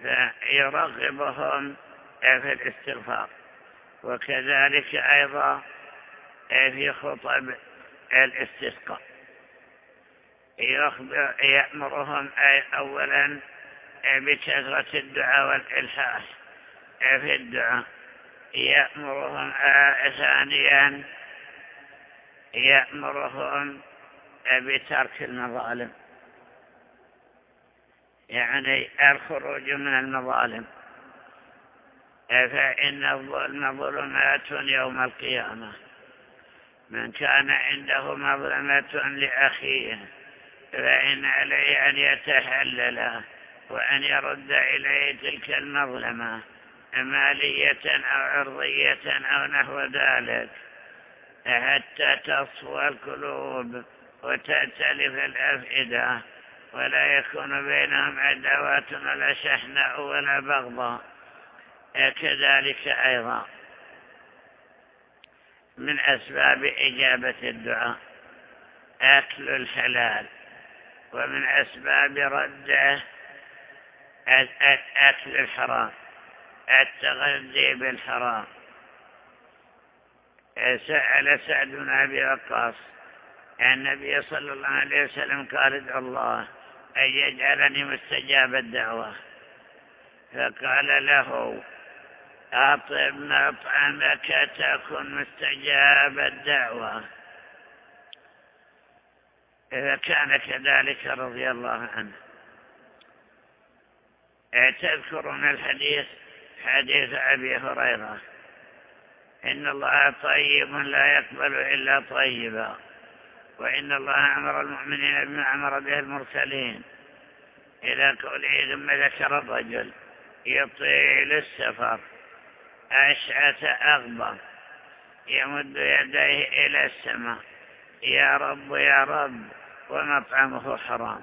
S2: فيرغبهم في الاستغفار. وكذلك أيضا في خطب الاستسقاء. يأمرهم أولا بكثرة الدعاء والإلحاح. في الدعاء يأمرهم ثانيا يأمرهم بترك المظالم. يعني الخروج من المظالم. فإن الظلم ظلمات يوم القيامة. من كان عنده مظلمة لأخيه فإن عليه أن يتحلل وأن يرد إليه تلك المظلمة مالية أو عرضية أو نحو ذلك حتى تصفو القلوب وتأتلف الأفئدة ولا يكون بينهم عداوات ولا شحناء ولا بغضاء. كذلك أيضا من أسباب إجابة الدعاء أكل الحلال ومن أسباب رده أكل الحرام التغذي بالحرام. سأل سعد بن أبي وقاص النبي صلى الله عليه وسلم قال ادعو الله أن يجعلني مستجاب الدعوة. فقال له أطب مطعمك تكن مستجاب الدعوة. إذا كان كذلك رضي الله عنه. تذكرون الحديث حديث أبي هريرة. إن الله طيب لا يقبل إلا طيبا. وإن الله أمر المؤمنين بما أمر به المرسلين. إلى قوله ثم ذكر الرجل يطيل السفر. أشعث أغبر يمد يديه إلى السماء. يا رب يا رب ومطعمه حرام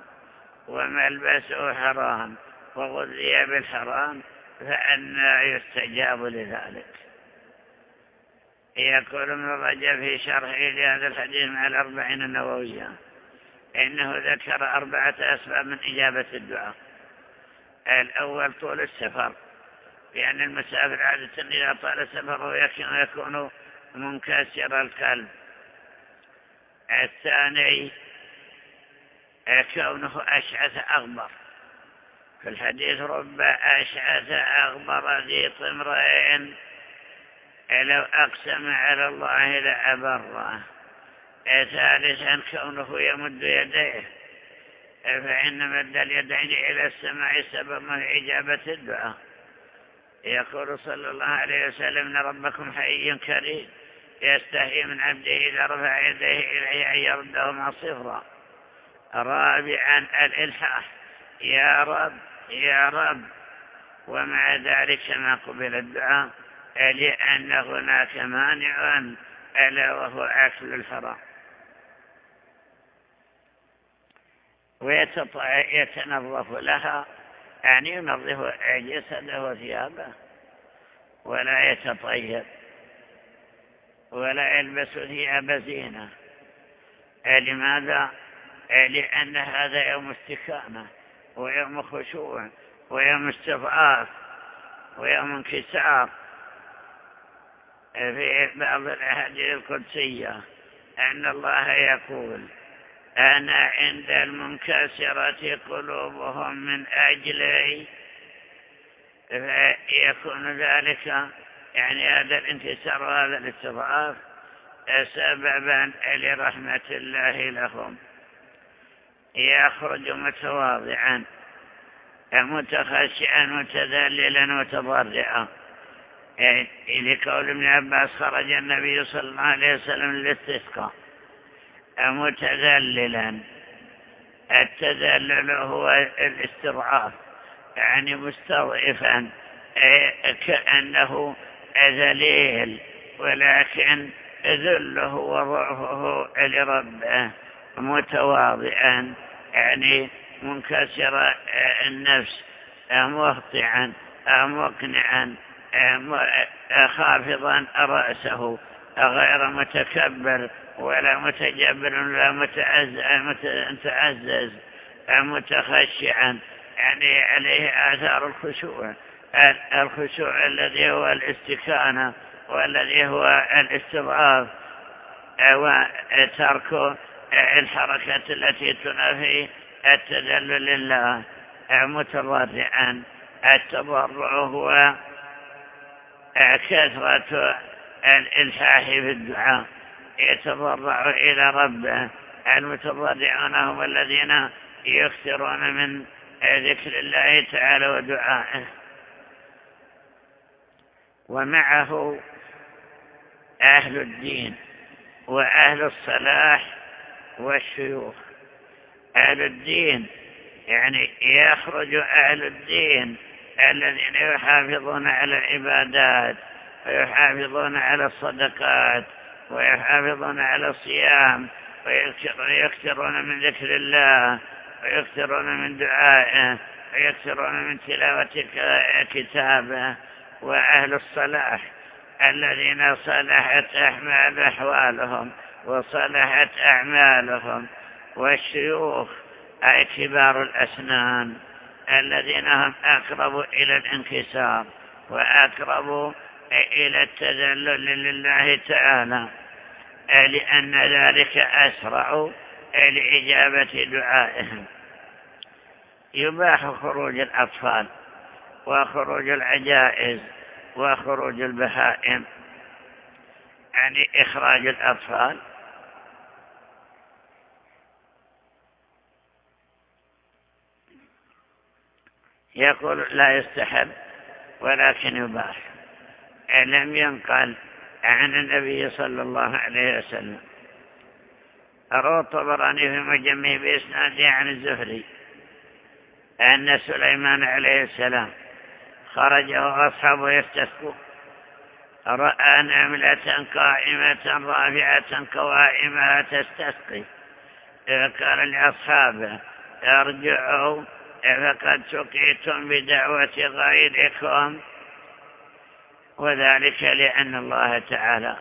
S2: وملبسه حرام وغذي بالحرام فأنا يستجاب لذلك. يقول ابن رجب في شرحه لهذا الحديث مع الأربعين النووية إنه ذكر أربعة أسباب من إجابة الدعاء. الأول طول السفر. لأن المسافر عادة إذا طال سفره يكون منكسر القلب الثاني كونه أشعث أغبر في الحديث رب أشعث أغبر ذي طمرين لو أقسم على الله لأبره. ثالثا كونه يمد يديه. فإن مد اليدين إلى السماء سبب إجابة الدعاء. يقول صلى الله عليه وسلم إن ربكم حي كريم. يستحي من عبده إذا رفع يديه إليه أن يردهما صفرا. رابعا الإلحاح. يا رب يا رب. ومع ذلك ما قبل الدعاء لأن هناك مانع ألا وهو أكل الحرام ويتنظف لها يعني ينظف جسده وثيابه ولا يتطيب ولا يلبس ثياب زينة. لماذا؟ لأن هذا يوم استكانة ويوم خشوع ويوم استضعاف ويوم انكسار في بعض الأحاديث القدسية. أن الله يقول أنا عند المنكسرة قلوبهم من أجلي. فيكون ذلك يعني هذا الانكسار وهذا الاستضعاف سببا لرحمة الله لهم. يخرج متواضعا متخشعا متذللا متضرعا. لقول ابن عباس خرج النبي صلى الله عليه وسلم للاستسقاء. متذللا. التذلل هو الاستضعاف يعني مستضعفا كأنه ذليل ولكن ذله وضعفه لربه متواضعا يعني منكسر النفس مهطعا مقنعا خافضا رأسه غير متكبر ولا متجبر ولا متعزز متخشعا. يعني عليه آثار الخشوع الخشوع الذي هو الاستكانة والذي هو الاستضعاف وترك الحركة التي تنافي التذلل لله متضرعا. التضرع هو كثرة الإلحاح في الدعاء يتضرع إلى ربه. المتضرعون هم الذين يكثرون من ذكر الله تعالى ودعائه. ومعه أهل الدين وأهل الصلاح والشيوخ. أهل الدين يعني يخرج أهل الدين الذين يحافظون على العبادات ويحافظون على الصدقات ويحافظون على الصيام ويكثرون من ذكر الله ويكثرون من دعائه ويكثرون من تلاوة كتابه. وأهل الصلاح الذين صلحت أحمال أحوالهم وصلحت أعمالهم. والشيوخ أي كبار الأسنان الذين هم أقرب إلى الانكسار وأقرب إلى التذلل لله تعالى لأن ذلك أسرع لإجابة دعائهم. يباح خروج الأطفال وخروج العجائز وخروج البهائم يعني إخراج الأطفال. يقول لا يستحب ولكن يباح. لم ينقل عن النبي صلى الله عليه وسلم. أروى الطبراني في مجمه بإسناده عن الزهري أن سليمان عليه السلام خرج وأصحابه يستسقوا رأى نملة قائمة رافعة قوائمها تستسقي. قال لأصحابه أرجعوا فقد سقيتم بدعوة غيركم؟ وذلك لأن الله تعالى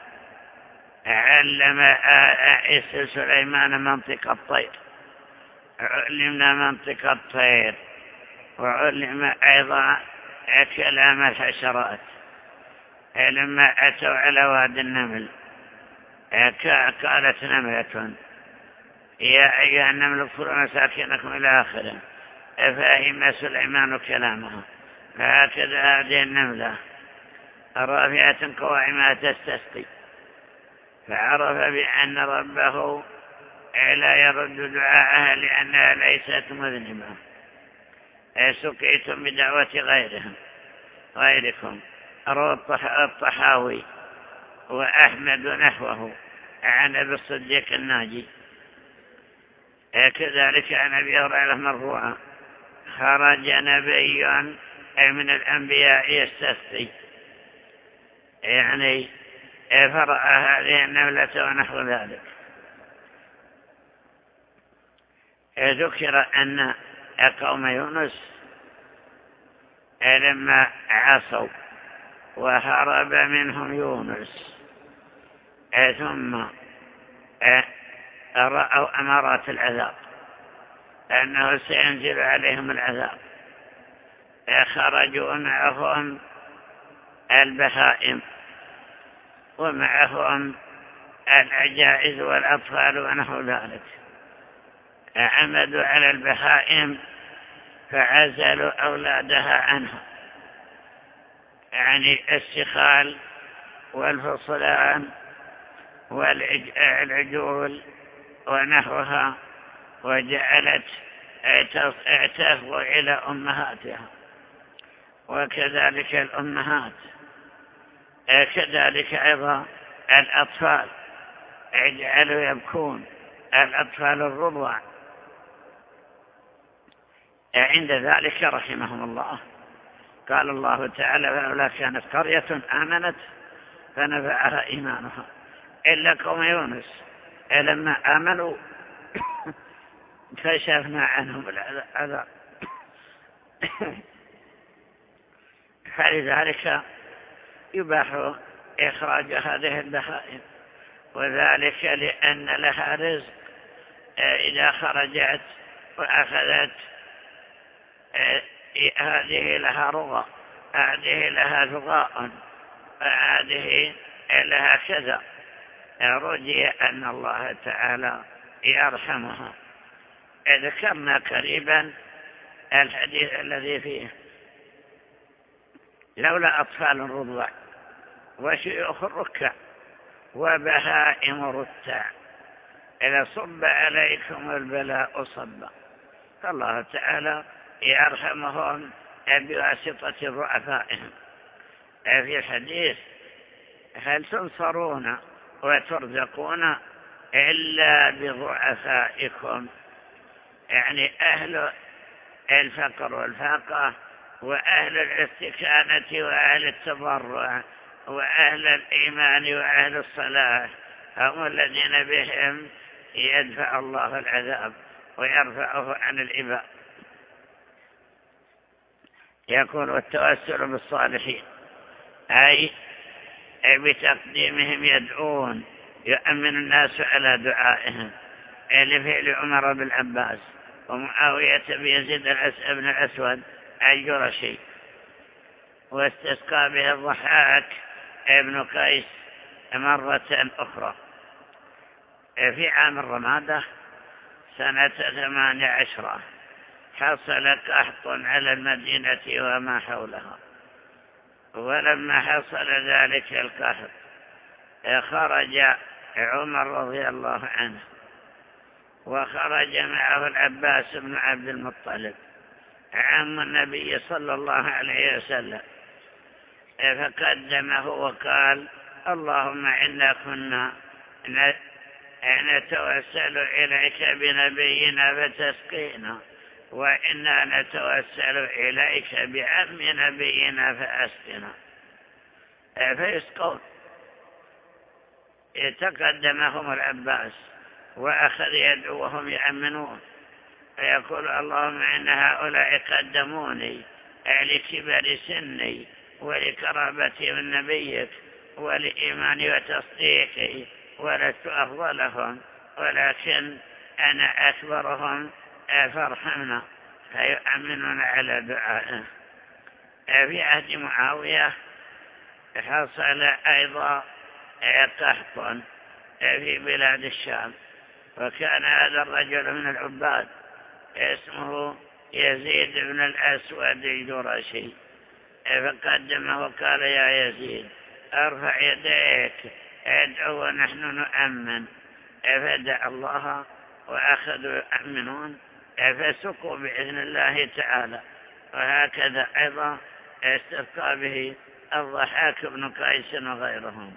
S2: علم عيسى سليمان منطق الطير علمنا منطق الطير وعلم أيضا كلام الحشرات لما أتوا على واد النمل قالت نملة. يا أيها النمل اذكروا مساكنكم إلى آخره فهم سليمان كلامها فهكذا هذه النملة. رافعة قوائمها تستسقي. فعرف بأن ربه لا يرد دعاءها لأنها ليست مذنبة. سقيتم بدعوة غيرهم غيركم. روى الطحاوي وأحمد نحوه عن أبي الصديق الناجي. كذلك عن أبي هريرة مرفوعا. خرج نبي من الأنبياء يستسقي. يعني فرأى هذه النملة ونحو ذلك. ذكر أن قوم يونس لما عصوا وهرب منهم يونس ثم رأوا أمارات العذاب أنه سينزل عليهم العذاب. خرجوا معهم البهائم ومعهم العجائز والأطفال ونحو ذلك. عمدوا على البهائم فعزلوا أولادها عنها يعني السخال والفصلان والعجول ونحوها وجعلت تفضل إلى أمهاتها. وكذلك الأمهات. كذلك أيضا؟ الأطفال. اجعلوا يبكون؟ الأطفال الرضع عند ذلك رحمهم الله. قال الله تعالى فلولا كانت قرية آمنت فنفعها إيمانها. إلا قوم يونس. لما آمنوا *coughs* كشفنا عنهم العذاب. *coughs* فلذلك يباح إخراج هذه البهائم. وذلك لأن لها رزق. إذا خرجت وأخذت هذه لها رغى هذه لها ثغاء هذه لها كذا. رجي أن الله تعالى يرحمها. ذكرنا قريبا الحديث الذي فيه لولا أطفال رضع وشيوخ الركع وبهائم رتع إذا صب عليكم البلاء صبا فالله تعالى يرحمهم بواسطة ضعفائهم في الحديث هل تنصرون وترزقون إلا بضعفائكم؟ يعني أهل الفقر والفاقة وأهل الاستكانة وأهل التضرع. وأهل الإيمان وأهل الصلاة هم الذين بهم يدفع الله العذاب ويرفعه عن العباد يكون التوسل بالصالحين أي بتقديمهم يدعون يؤمن الناس على دعائهم. لفعل عمر بن عباس ومعاوية بيزيد بن الأسود الجرشي واستسقى به الضحاك ابن قيس مرة أخرى. في عام الرمادة سنة ثمان عشرة حصل قحط على المدينة وما حولها. ولما حصل ذلك القحط خرج عمر رضي الله عنه وخرج معه العباس بن عبد المطلب عم النبي صلى الله عليه وسلم. فقدمه وقال اللهم إنا كنا نتوسل إليك بنبينا فتسقينا وإنا نتوسل إليك بعم نبينا فأسقنا. فيسقون. تقدمهم العباس وأخذ يدعو وهم يأمنون فيقول اللهم إن هؤلاء قدموني لكبر سني ولكرابتي من نبيك ولإيماني وتصديقي ولست أفضلهم ولكن أنا أكبرهم فارحمنا فيؤمنون على دعائه. في عهد معاوية حصل أيضا قحط في بلاد الشام وكان هذا الرجل من العباد اسمه يزيد بن الأسود الجرشي. فقدمه وقال يا يزيد ارفع يديك ادعو ونحن نؤمن. فدع الله وأخذوا يؤمنون فسقوا بإذن الله تعالى. وهكذا أيضا استسقى به الضحاك بن قيس وغيرهم.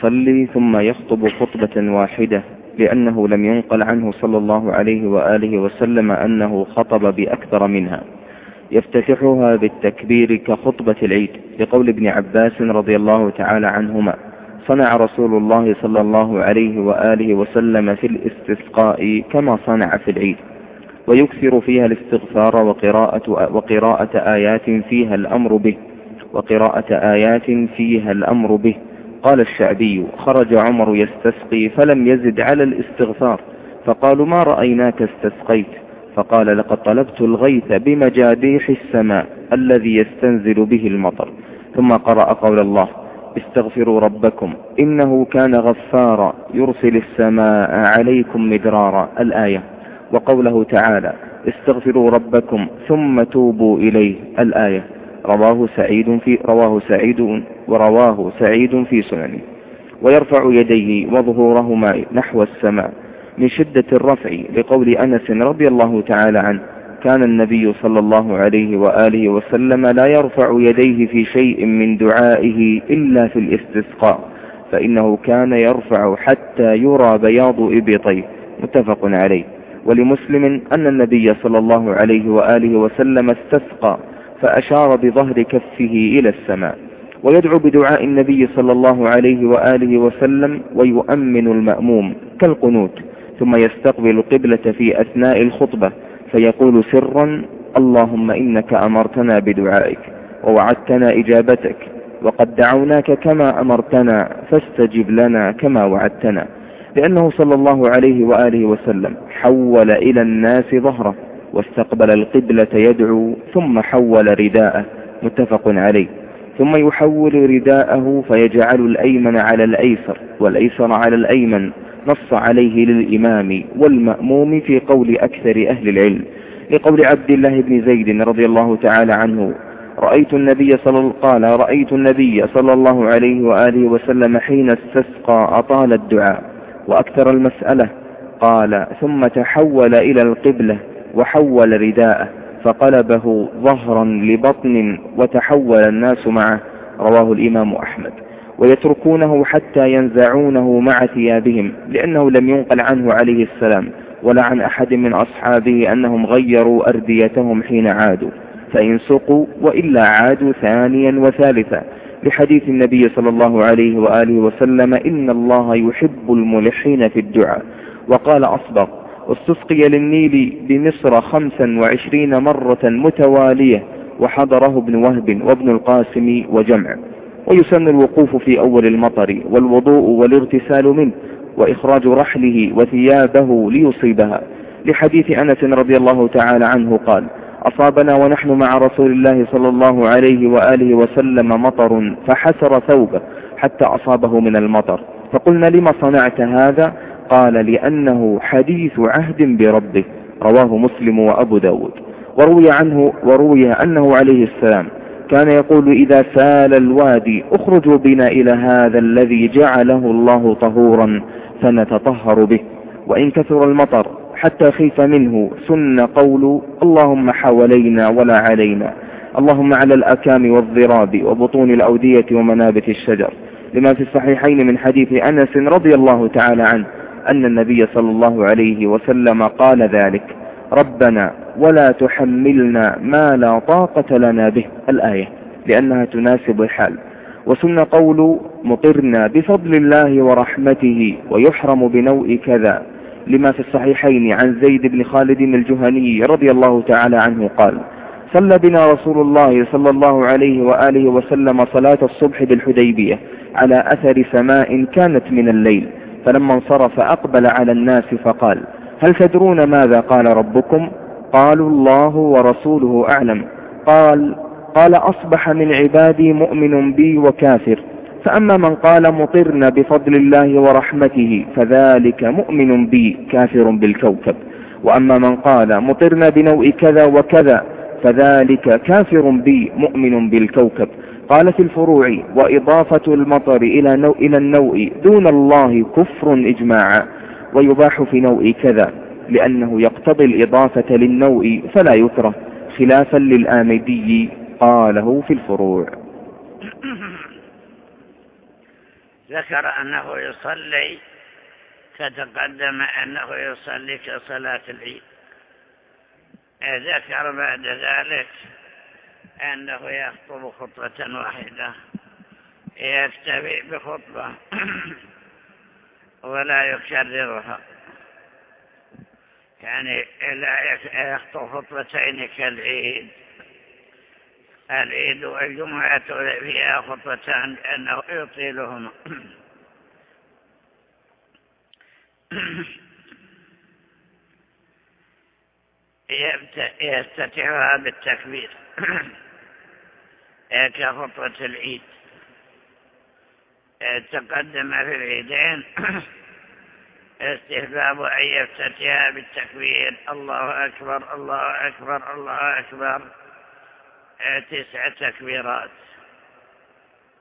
S1: فيصلي ثم يخطب خطبة واحدة لأنه لم ينقل عنه صلى الله عليه وآله وسلم أنه خطب بأكثر منها. يفتتحها بالتكبير كخطبة العيد لقول ابن عباس رضي الله تعالى عنهما صنع رسول الله صلى الله عليه وآله وسلم في الاستسقاء كما صنع في العيد ويكثر فيها الاستغفار وقراءة, وقراءة آيات فيها الأمر به وقراءة آيات فيها الأمر به. قال الشعبي خرج عمر يستسقي فلم يزد على الاستغفار فقالوا ما رأيناك استسقيت؟ فقال لقد طلبت الغيث بمجاديح السماء الذي يستنزل به المطر. ثم قرأ قول الله استغفروا ربكم إنه كان غفارا يرسل السماء عليكم مدرارا. الآية. وقوله تعالى استغفروا ربكم ثم توبوا إليه. الآية. رواه سعيد في رواه سعيد ورواه سعيد في سننه. ويرفع يديه وظهورهما نحو السماء من شدة الرفع لقول أنس رضي الله تعالى عنه كان النبي صلى الله عليه وآله وسلم لا يرفع يديه في شيء من دعائه إلا في الاستسقاء فإنه كان يرفع حتى يرى بياض إبطيه. متفق عليه. ولمسلم أن النبي صلى الله عليه وآله وسلم استسقى فأشار بظهر كفه إلى السماء. ويدعو بدعاء النبي صلى الله عليه وآله وسلم ويؤمن المأموم كالقنوت ثم يستقبل القبلة في أثناء الخطبة فيقول سرا اللهم إنك أمرتنا بدعائك ووعدتنا إجابتك وقد دعوناك كما أمرتنا فاستجب لنا كما وعدتنا. لأنه صلى الله عليه وآله وسلم حول إلى الناس ظهره واستقبل القبلة يدعو ثم حول رداءه متفق عليه. ثم يحول رداءه فيجعل الأيمن على الأيسر والأيسر على الأيمن نص عليه للإمام والمأموم في قول أكثر أهل العلم لقول عبد الله بن زيد رضي الله تعالى عنه رأيت النبي صلى قال رأيت النبي صلى الله عليه وآله وسلم حين استسقى أطال الدعاء وأكثر المسألة قال ثم تحول إلى القبلة وحول رداءه فقلبه ظهرا لبطن وتحول الناس معه رواه الإمام أحمد. ويتركونه حتى ينزعونه مع ثيابهم لأنه لم ينقل عنه عليه السلام ولا عن أحد من أصحابه أنهم غيروا أرديتهم حين عادوا. فإن سقوا وإلا عادوا ثانيا وثالثا. لحديث النبي صلى الله عليه وآله وسلم إن الله يحب الملحين في الدعاء. وقال أصبغ واستسقي للنيل بمصر خمسا وعشرين مرة متوالية وحضره ابن وهب وابن القاسم وجمع. ويسن الوقوف في أول المطر والوضوء والاغتسال منه وإخراج رحله وثيابه ليصيبها. لحديث أنس رضي الله تعالى عنه قال أصابنا ونحن مع رسول الله صلى الله عليه وآله وسلم مطر فحسر ثوبه حتى أصابه من المطر. فقلنا لما صنعت هذا؟ قال لأنه حديث عهد بربه رواه مسلم وأبو داود. وروي عنه وروي أنه عليه السلام كان يقول إذا سال الوادي اخرجوا بنا إلى هذا الذي جعله الله طهورا فنتطهر به. وإن كثر المطر حتى خيف منه سن قول اللهم حوالينا ولا علينا اللهم على الأكام والضراب وبطون الأودية ومنابت الشجر. لما في الصحيحين من حديث أنس رضي الله تعالى عنه أن النبي صلى الله عليه وسلم قال ذلك. ربنا ولا تحملنا ما لا طاقة لنا به. الآية. لأنها تناسب الحال. وسن قول مطرنا بفضل الله ورحمته ويحرم بنوء كذا. لما في الصحيحين عن زيد بن خالد الجهني رضي الله تعالى عنه قال صلى بنا رسول الله صلى الله عليه وآله وسلم صلاة الصبح بالحديبية على أثر سماء كانت من الليل. فلما انصرف أقبل على الناس فقال هل تدرون ماذا قال ربكم؟ قالوا الله ورسوله أعلم. قال قال أصبح من عبادي مؤمن بي وكافر. فأما من قال مطرنا بفضل الله ورحمته فذلك مؤمن بي كافر بالكوكب. وأما من قال مطرنا بنوء كذا وكذا فذلك كافر بي مؤمن بالكوكب. قال في الفروع وإضافة المطر إلى, نوء إلى النوء دون الله كفر إجماعا ويباح في نوء كذا لأنه يقتضي الإضافة للنوء فلا يكره خلافا للآمدي قاله في الفروع. *coughs*
S2: ذكر أنه يصلي فتقدم أنه يصلي كصلاة العيد. ذكر بعد ذلك أنه يخطب خطبة واحدة يكتفي بخطبة *clears throat* ولا يكررها. يعني لا يخطب خطبتين كالعيد. العيد والجمعة فيها خطبتان لأنه يطيلهما. *clears throat* يفتتحها بالتكبير. *clears throat* كخطوة العيد. تقدم في العيدين استحباب أن يفتتح بالتكبير. الله أكبر الله أكبر الله أكبر. تسع تكبيرات.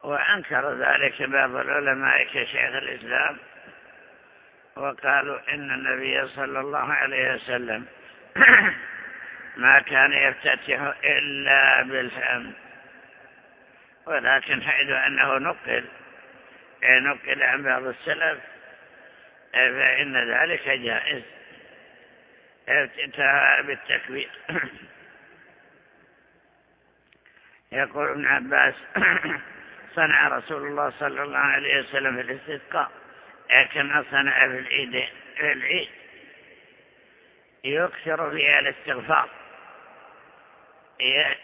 S2: وأنكر ذلك بعض العلماء كشيخ الإسلام. وقالوا إن النبي صلى الله عليه وسلم *coughs* ما كان يفتتح إلا بالحمد ولكن حيث أنه نقل نقل عن بعض السلف فإن ذلك جائز. افتتاح بالتكبير. *coughs* يقول ابن عباس *coughs* صنع رسول الله صلى الله عليه وسلم في الاستسقاء كما صنع في العيد. في العيد يكثر فيها الاستغفار.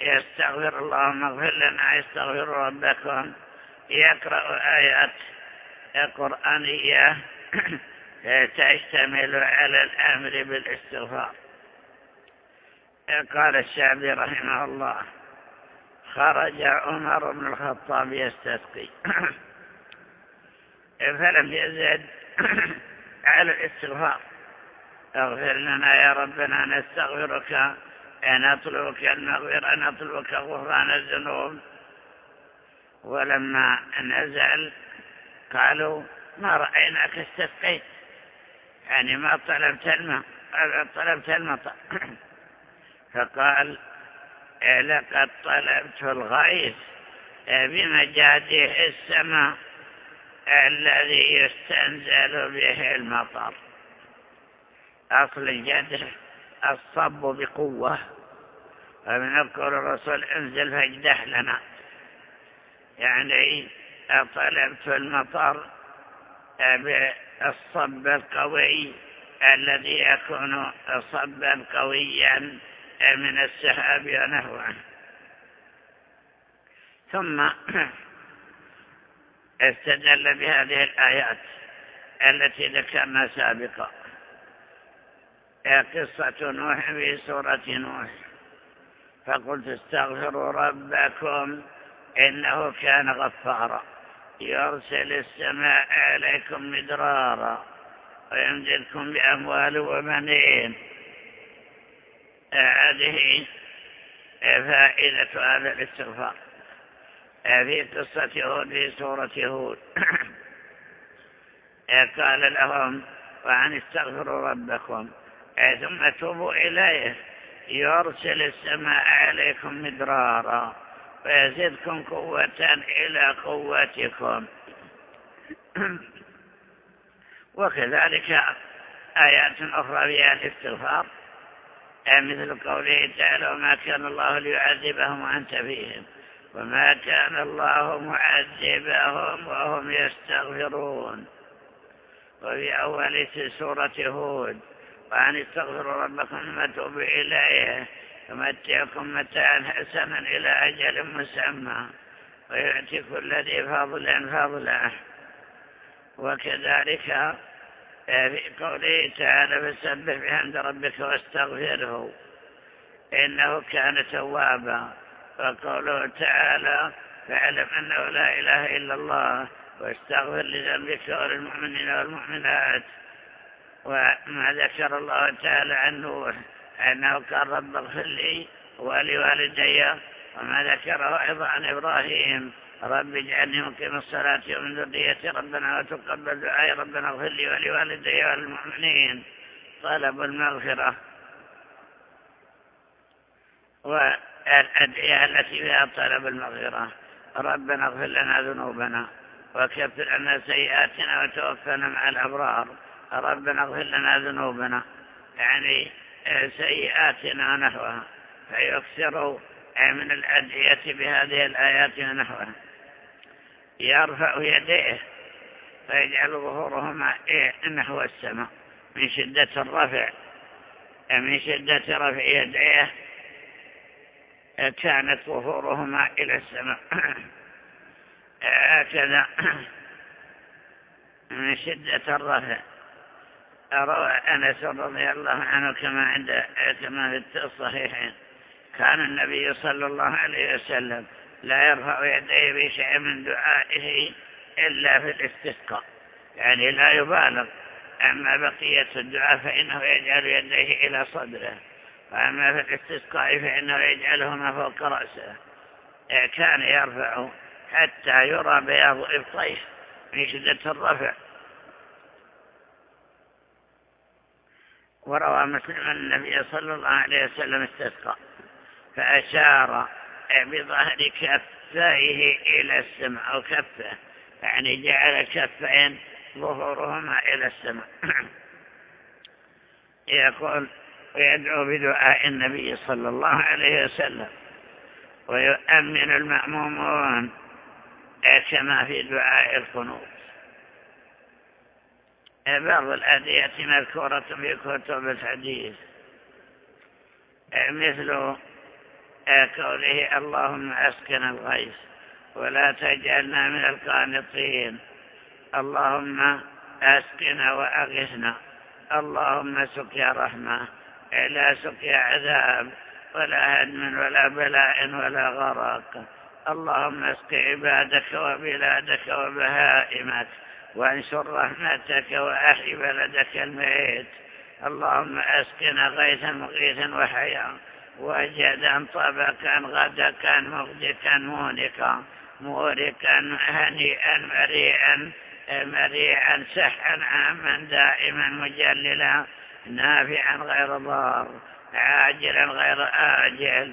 S2: يستغفر اللهم اغفر لنا يستغفر ربكم. يقرأ آيات قرآنية *clears throat* تشتمل على الأمر بالاستغفار. قال الشعبي رحمه الله خرج عمر بن الخطاب يستسقي. *clears throat* فلم يزد *clears throat* على الاستغفار. اغفر لنا يا ربنا نستغفرك. نطلبك المغفرة نطلبك غفران الذنوب. ولما نزل قالوا ما رأيناك استسقيت يعني ما طلبت الماء طلبت المطر. *coughs* فقال لقد طلبت الغيث. بمجاده السماء الذي يستنزل به المطر. أصل الجدر الصب بقوة. ومن أذكر الرسول انزل فاجدح لنا؟ يعني طلبت المطر بالصب القوي الذي يكون صبا قويا من السحاب ونحوه. ثم استدل بهذه الآيات التي ذكرنا سابقا. قصة نوح في سورة نوح. فقلت استغفروا ربكم إنه كان غفارا. يرسل السماء عليكم مدرارا ويمددكم بأموال وبنين. هذه فائدة هذا الاستغفار. في قصة هود في سورة هود. *coughs* قال لهم وأن استغفروا ربكم. ثم توبوا إليه. يرسل السماء عليكم مدرارا ويزيدكم قوة إلى قوتكم. *clears throat* وكذلك آيات أخرى فيها الاستغفار. مثل قوله تعالى وما كان الله ليعذبهم وأنت فيهم. وما كان الله معذبهم وهم يستغفرون. وفي أول سورة هود وأن استغفروا ربكم ثم توبوا إليه يمتعكم متاعا حسنا إلى أجل مسمى ويؤتي كل ذي فضل فضله. وكذلك في قوله تعالى فسبح بحمد ربك واستغفره إنه كان توابا وقوله تعالى فاعلم أنه لا إله إلا الله واستغفر لذنبك وللمؤمنين والمؤمنات وما ذكر الله تعالى عن نوح أنه قال رب اغفر لي ولوالدي وما ذكره أيضا عن إبراهيم. رب اجعلني مقيم الصلاة ومن ذريتي ربنا وتقبل دعائي. ربنا اغفر لي ولوالدي وللمؤمنين طلب المغفرة. والأدعية التي فيها طلب المغفرة. ربنا اغفر لنا ذنوبنا وكفر عنا سيئاتنا وتوفنا مع الأبرار. ربنا اغفر لنا ذنوبنا يعني سيئاتنا ونحوها فيكثر من الأدعية بهذه الآيات ونحوها يرفع يديه فيجعل ظهورهما نحو السماء من شدة الرفع من شدة رفع يديه كانت ظهورهما إلى السماء. *coughs* هكذا. *coughs* من شدة الرفع. روى أنس رضي الله عنه كما عند كما في الصحيحين. كان النبي صلى الله عليه وسلم لا يرفع يديه بشيء من دعائه إلا في الاستسقاء. يعني لا يبالغ. أما بقية الدعاء فإنه يجعل يديه إلى صدره. وأما في الاستسقاء فإنه يجعلهما فوق رأسه. كان يرفع حتى يرى بياض إبطيه من شدة الرفع. وروى مسلم أن النبي صلى الله عليه وسلم استسقى فأشار بظهر كفيه إلى السماء أو كفه يعني جعل كفين ظهورهما إلى السماء. *clears throat* يقول ويدعو بدعاء النبي صلى الله عليه وسلم ويؤمن المأمومون كما في دعاء القنوت بعض الأدية مذكورة في كتب الحديث. مثل قوله اللهم أسكن الغيث ولا تجعلنا من القانطين. اللهم أسقنا وأغثنا. اللهم سقيا رحمة. لا سقيا عذاب ولا هدم ولا بلاء ولا غرق. اللهم اسق عبادك وبلادك وبهائمك. وانشر رحمتك وأحي بلدك الميت. اللهم أسقنا غيثا مغيثا وحيا وجدا طبقا غدكا مغدكا مونكا موركا هنيئا مريئا مريئا سحا عاما دائما مجللا نافعا غير ضار عاجلا غير آجل.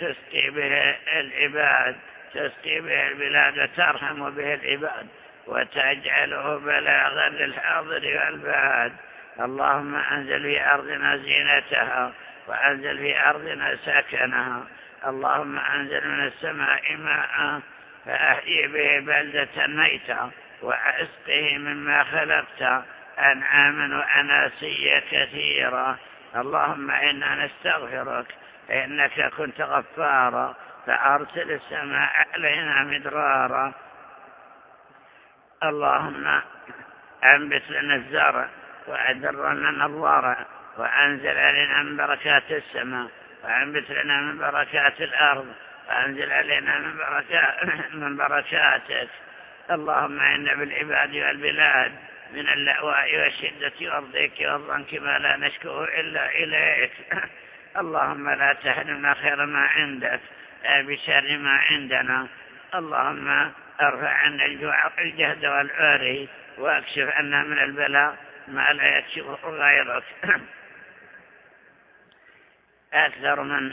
S2: تسقي به العباد تسقي به البلاد وترحم به العباد. وتجعله بلاغا للحاضر والباد اللهم أنزل في أرضنا زينتها وأنزل في أرضنا سكنها. اللهم أنزل من السماء ماء فأحيي به بلدة ميتة وأسقه مما خلقت أنعاما وأناسيا كثيرة اللهم إنا نستغفرك إنك كنت غفارا. فأرسل السماء علينا مدرارا. اللهم أنبت لنا الزرع وأدر لنا الضرع وأنزل علينا من بركات السماء وأنبت لنا من بركات الأرض وأنزل علينا من, بركات *clears throat* من بركاتك. اللهم إن بالعباد والبلاد من اللأواء والشدة والضيق والضنك ما لا نشكوه إلا إليك. *clears throat* اللهم لا تحرمنا خير ما عندك بشر ما عندنا. اللهم عنا الجوع الجهد والعري وأكشف عنا من البلاء ما لا يكشفه غيرك. *coughs* أكثر من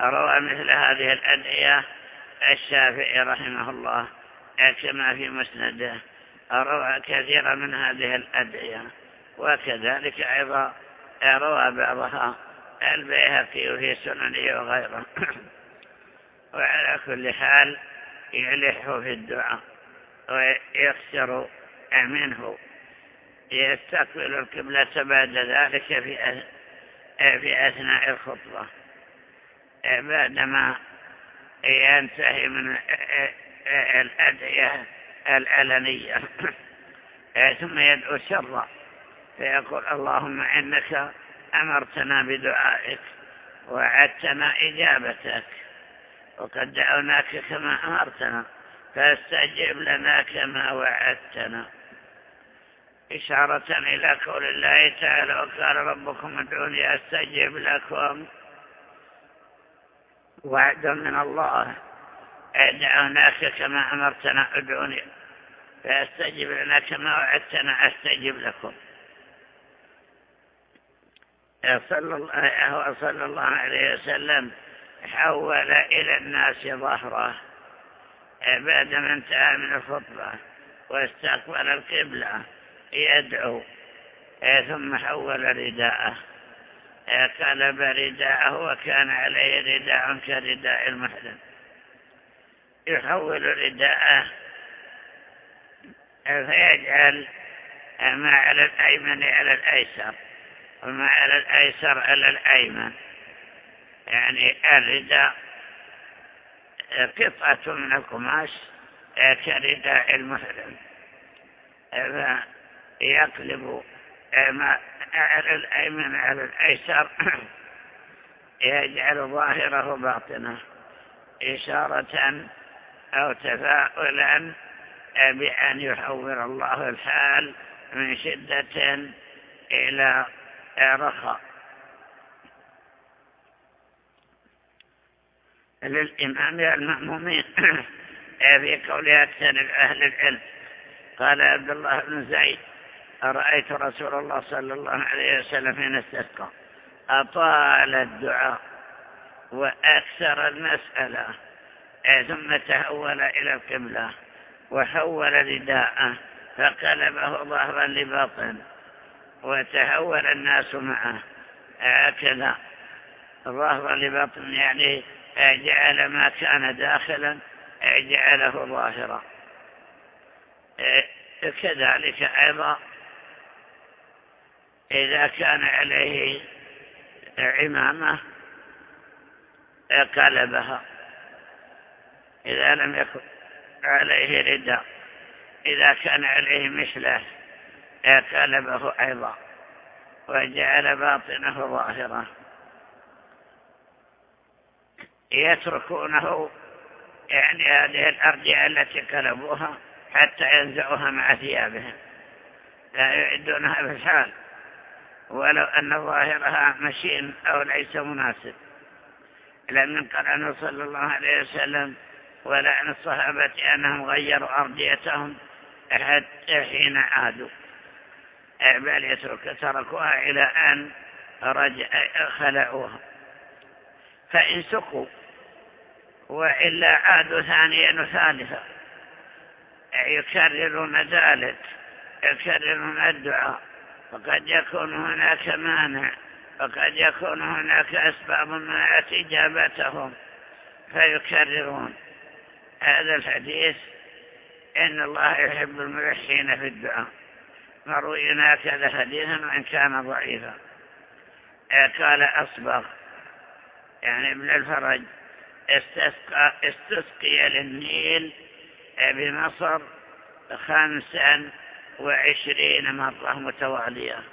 S2: روى مثل هذه الأدعية الشافعي رحمه الله كما في مسنده. روى كثيرا من هذه الأدعية وكذلك أيضا روى بعضها البيهقي في سننه وغيره. *coughs* وعلى كل حال يلح في الدعاء ويكسر منه. يستقبل القبلة بعد ذلك في في أثناء الخطبة. بعدما ينتهي من الأدعية الألنية *clears throat* ثم يدعو شرا. فيقول اللهم إنك أمرتنا بدعائك وعدتنا إجابتك. وقد دعوناك كما أمرتنا فاستجب لنا كما وعدتنا. إشارة إلى قول الله تعالى وقال ربكم ادعوني أستجب لكم. وعد من الله دعوناك كما أمرتنا ادعوني فاستجب لنا كما وعدتنا أستجب لكم. صلى الله, عليه وسلم حول إلى الناس ظهره بعدما انتهى من الخطبة واستقبل القبلة يدعو ثم حول رداءه. قلب رداءه وكان عليه رداء كرداء المحرم. يحول رداءه فيجعل ما على الأيمن على الأيسر وما على الأيسر على الأيمن. يعني الرداء قطعة من القماش كرداء المحرم. فيقلب على الأيمن على الأيسر *clears throat* يجعل ظاهره باطنه. إشارة أو تفاؤلا بأن يحول الله الحال من شدة إلى رخاء. للإمام المأمومين. *coughs* في قول أكثر أهل العلم. قال عبد الله بن زيد رأيت رسول الله صلى الله عليه وسلم حين استسقى؟ أطال الدعاء وأكثر المسألة ثم تحول إلى القبلة وحول رداءه فقلبه ظهرا لباطن وتحول الناس معه. هكذا ظهرا لباطن يعني جعل ما كان داخلا جعله ظاهرا. كذلك أيضا إذا كان عليه عمامة قلبها. إذا لم يكن عليه رداء إذا كان عليه مثله قلبه أيضا. وجعل باطنه ظاهرا. يتركونه يعني هذه الأرجع التي قلبوها حتى ينزعوها مع ثيابهم. لا يعدونها بالحال ولو أن ظاهرها مشين أو ليس مناسب. لأن قال عنه صلى الله عليه وسلم ولعن الصحابة أنهم غيروا أرضيتهم حتى حين عادوا. بل يترك تركوها إلى أن رجع خلعوها. فإن سقوا وإلا عادوا ثانيا وثالثا. يكررون ذلك يكررون الدعاء. وقد يكون هناك مانع وقد يكون هناك أسباب منعت إجابتهم. فيكررون. هذا الحديث إن الله يحب الملحين في الدعاء. مروينا هكذا حديثا وإن كان ضعيفا. قال أصبغ يعني ابن الفرج استسقى, استسقي للنيل بمصر خمسا وعشرين مرة متوالية.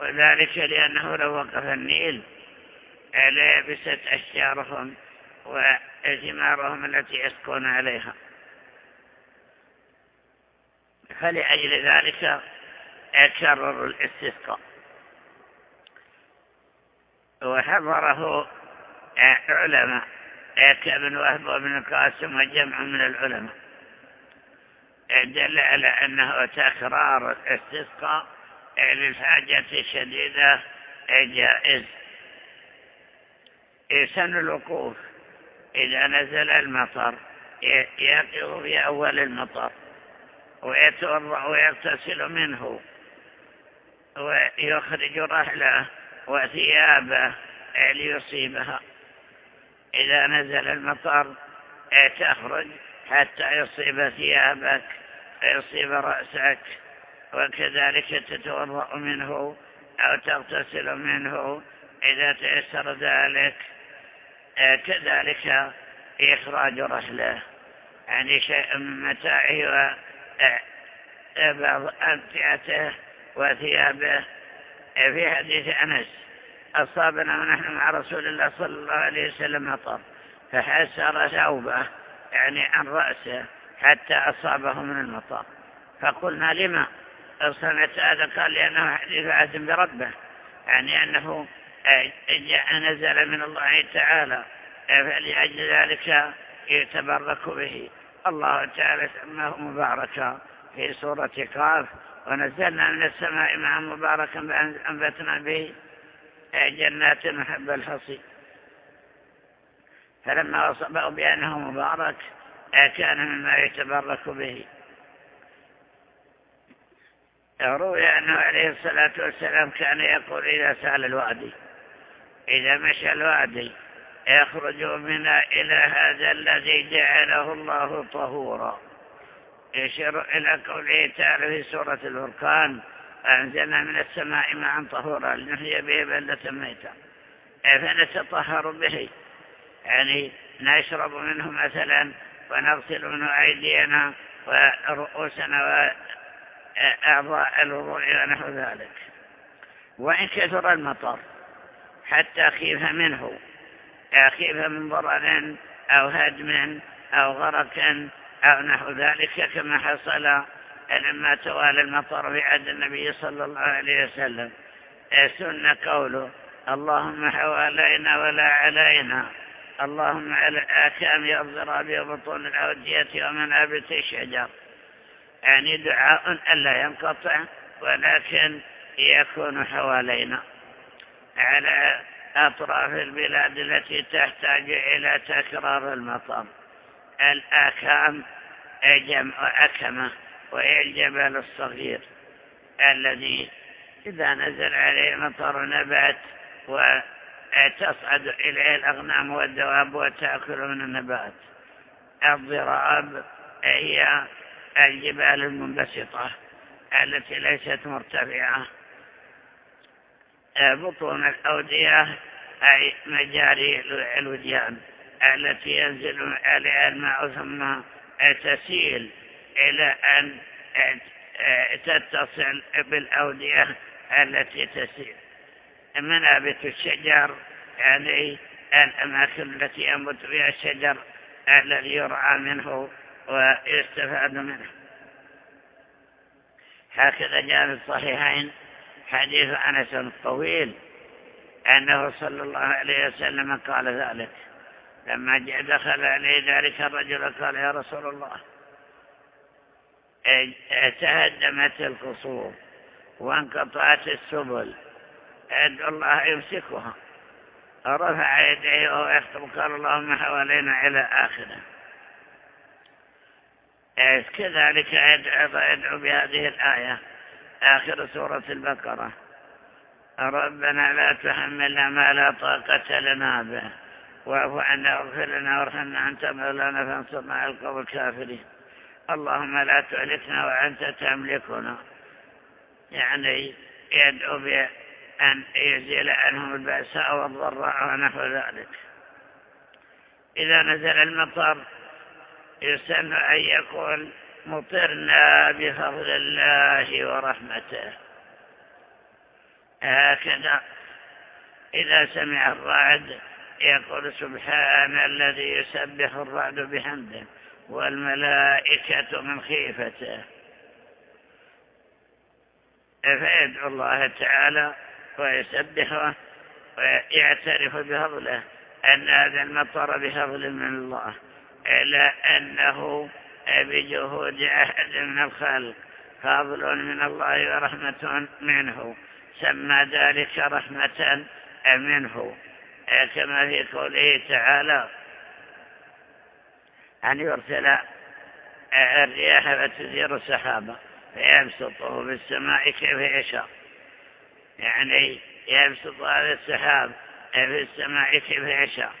S2: وذلك لأنه لو وقف النيل ليبست أشجارهم وثمارهم التي يسكون عليها. فلأجل ذلك كرر الاستسقاء. وحضره علماء كابن وهب وابن القاسم وجمع من العلماء. دل على أنه تكرار الاستسقاء للحاجة الشديدة جائز سن الوقوف. إذا نزل المطر يقف في أول المطر ويتوضا ويغتسل منه ويخرج رحله وثيابه ليصيبها. إذا نزل المطر تخرج حتى يصيب ثيابك ويصيب رأسك وكذلك تتوضأ منه أو تغتسل منه إذا تيسر ذلك. كذلك إخراج رحلة. يعني شيء من متاعه وبعض أمتعته وثيابه. في حديث أنس أصابنا ونحن مع رسول الله صلى الله عليه وسلم مطر فحسر ثوبه يعني عن رأسه حتى أصابه من المطر. فقلنا لما؟ صنعت هذا قال لأنه حديث عهد بربه يعني أنه نزل من الله تعالى فلأجل ذلك يتبرك به. الله تعالى سماه مباركا في سورة قاف ونزلنا من السماء مع مباركا فأنبتنا به جنات محب الحصي فلما وصبه بأنه مبارك كان مما يتبرك به. روي أنه عليه الصلاة والسلام كان يقول إذا سأل الوادي إذا مشى الوادي يخرج منا إلى هذا الذي جعله الله طهورا. يشير إلى قوله تعالى في سورة الفرقان أنزلنا من السماء معا طهورا لنحيي به بلدة ميتا فنتطهر به يعني نشرب منه مثلا ونغسل منه أيدينا ورؤوسنا أعضاء الوضوء ونحو ذلك. وإن كثر المطر حتى خيف منه خيف من ضرر أو هدم أو غرق أو نحو ذلك كما حصل لما توالى المطر في عهد النبي صلى الله عليه وسلم سن قوله اللهم حوالينا ولا علينا اللهم على آكام الضراب وبطون الأودية ومنابت الشجر. يعني دعاء ألا ينقطع ولكن يكون حوالينا على أطراف البلاد التي تحتاج إلى تكرار المطر الآكام جمع أكمة. وهي الجبل الصغير الذي إذا نزل عليه مطر نبات وتصعد إليه الأغنام والدواب وتأكل من النبات. الضراب هي الجبال المنبسطة التي ليست مرتفعة. بطون الأودية أي مجاري الوديان التي ينزل عليها الماء ثم تسيل إلى أن تتصل بالأودية التي تسيل منابت الشجر؟ يعني الأماكن التي ينبت فيها الشجر الذي يرعى منه ويستفاد منه. هكذا جاء في الصحيحين حديث أنس الطويل أنه صلى الله عليه وسلم قال ذلك. لما دخل عليه ذلك الرجل قال يا رسول الله تهدمت القصور وانقطعت السبل. أدعو الله يمسكها. رفع يديه يخطب قال اللهم حوالينا إلى آخره. كذلك يدعو بهذه الآية. آخر سورة البقرة. ربنا لا تحملنا ما لا طاقة لنا به. واعف عنا واغفر لنا وارحمنا أنت مولانا فانصرنا على القوم الكافرين. اللهم لا تهلكنا وأنت تملكنا. يعني يدعو بأن يزيل عنهم البأساء والضراء ونحو ذلك. إذا نزل المطر يسن أن يقول مطرنا بفضل الله ورحمته. هكذا إذا سمع الرعد يقول سبحان الذي يسبح الرعد بحمده. والملائكة من خيفته. فيدعو الله تعالى ويسبحه ويعترف بفضله أن هذا المطر بفضل من الله إلا أنه بجهود أحد من الخلق. فضل من الله ورحمة منه. سمى ذلك رحمة منه. كما في قوله تعالى أن يرسل الرياح فتثير السحابة فيبسطه في السماء كيف يشاء. يعني يبسط هذا السحاب في السماء كيف يشاء.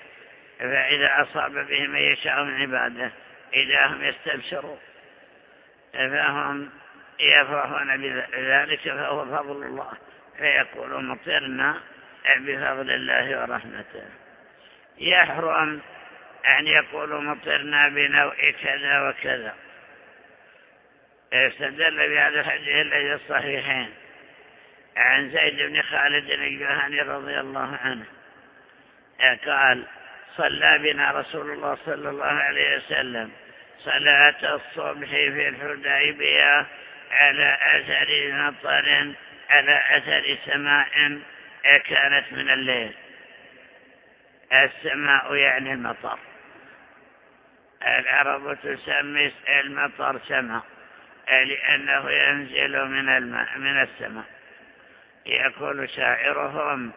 S2: فإذا أصاب به من يشاء من عباده إذا هم يستبشرون. فهم يفرحون بذلك فهو فضل الله. فيقولون مطرنا بفضل الله ورحمته. يحرم أن يقولوا مطرنا بنوع كذا وكذا. استدل بهذا الحديث الذي الصحيحين. عن زيد بن خالد الجهني رضي الله عنه. قال صلى بنا رسول الله صلى الله عليه وسلم صلاة الصبح في الحديبية على أثر مطر على أثر سماء كانت من الليل. السماء يعني المطر. العرب تسمي المطر سماء لأنه ينزل من الماء من السماء. يقول شاعرهم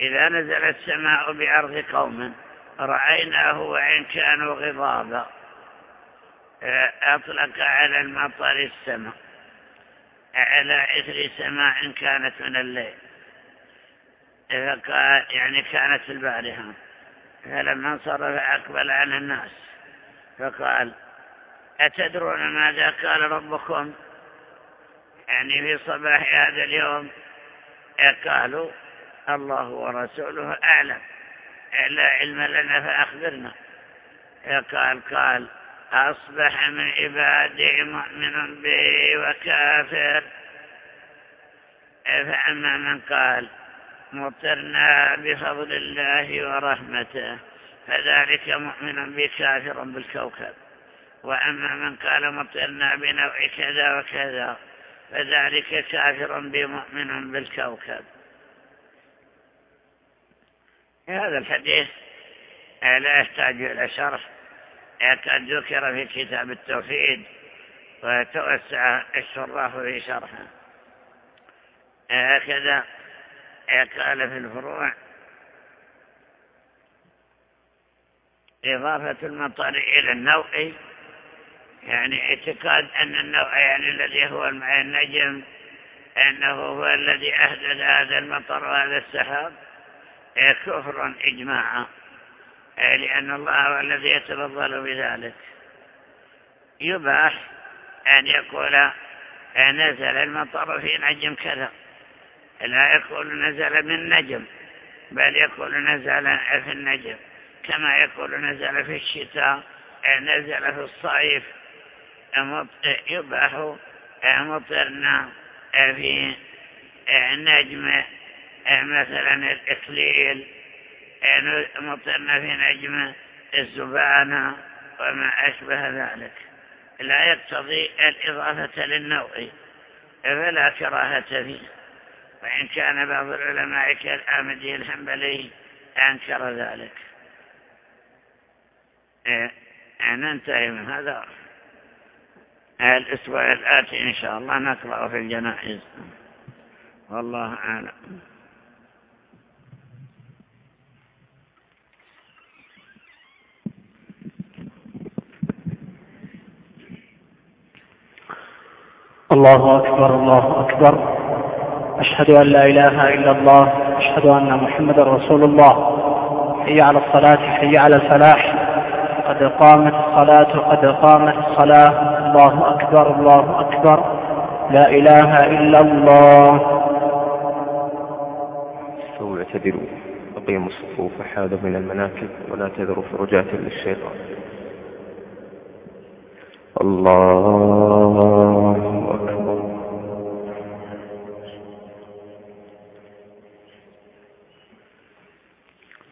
S2: إذا نزلت السماء بأرض قوم رأيناه وإن كانوا غضابا. أطلق على المطر السماء. على إثر سماء كانت من الليل. يعني كانت البارحة. فلما انصرف أقبل على الناس. فقال أتدرون ماذا قال ربكم؟ يعني في صباح هذا اليوم قالوا الله ورسوله أعلم. لا علم لنا فأخبرنا. قال قال أصبح من عبادي مؤمن به وكافر. فأما من قال مطرنا بفضل الله ورحمته. فذلك مؤمن بكافر بالكوكب. وأما من قال مطرنا بنوع كذا وكذا فذلك كافر بمؤمن بالكوكب. هذا الحديث لا يحتاج إلى شرح قد ذكر في كتاب التوحيد وتوسع الشراح في شرحه. هكذا قال في الفروع إضافة المطر إلى النوع يعني اعتقاد أن النوع يعني الذي هو النجم أنه هو الذي أهدد هذا المطر وهذا السحاب. كفر إجماعا لأن الله هو الذي يتفضل بذلك. يباح أن يقول نزل المطر في نجم كذا. لا يقول نزل من نجم بل يقول نزل في النجم. كما يقول نزل في الشتاء نزل في الصيف يباح مطرنا في نجم مثلا الإكليل مطرنا في نجم الزبانة وما أشبه ذلك. لا يقتضي الإضافة للنوع فلا كراهة فيه. وإن كان بعض العلماء كالآمدي الحنبلي أنكر ذلك. ننتهي من هذا. الأسبوع الآتي إن شاء الله نقرأ في الجنائز. والله أعلم.
S3: الله أكبر الله أكبر. أشهد أن لا إله إلا الله أشهد أن محمد رسول الله. حي على الصلاة حي على الفلاح. قد قامت الصلاة قد قامت الصلاة. الله أكبر الله أكبر. لا إله إلا الله.
S1: استووا اعتدلوا أقيموا الصفوف حاذوا من المناكب ولا تذروا فرجات للشيطان. الله.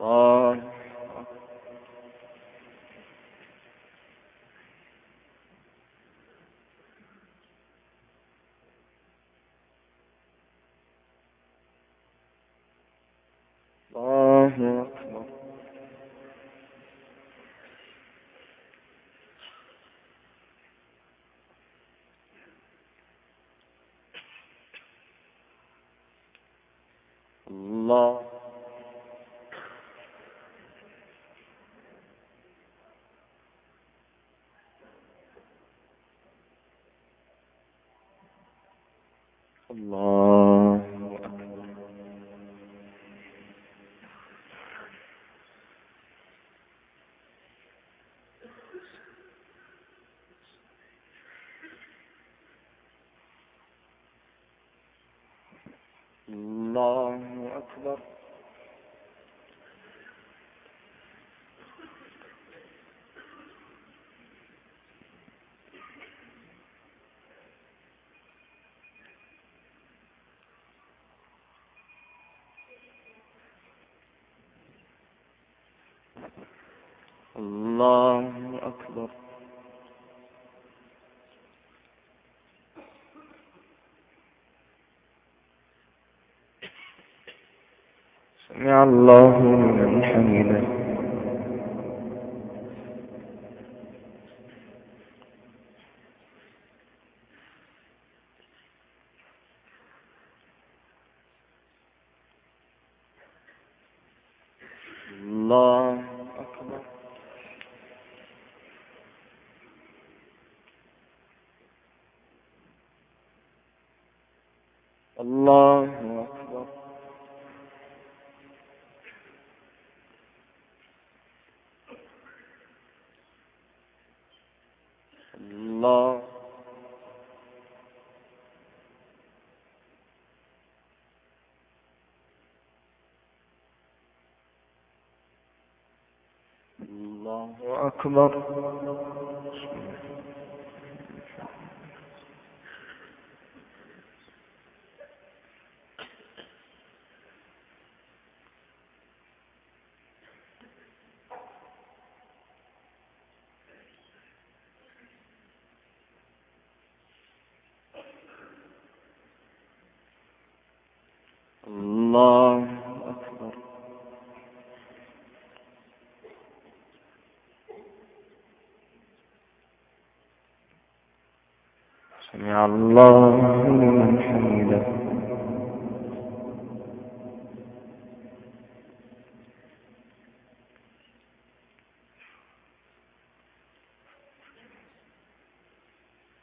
S1: الله الله أكبر الله الله أكبر الله أكبر الله أكبر الله لمن حمده الله أكبر الله أكبر الله الله أكبر الله أكبر سمع الله لمن حمده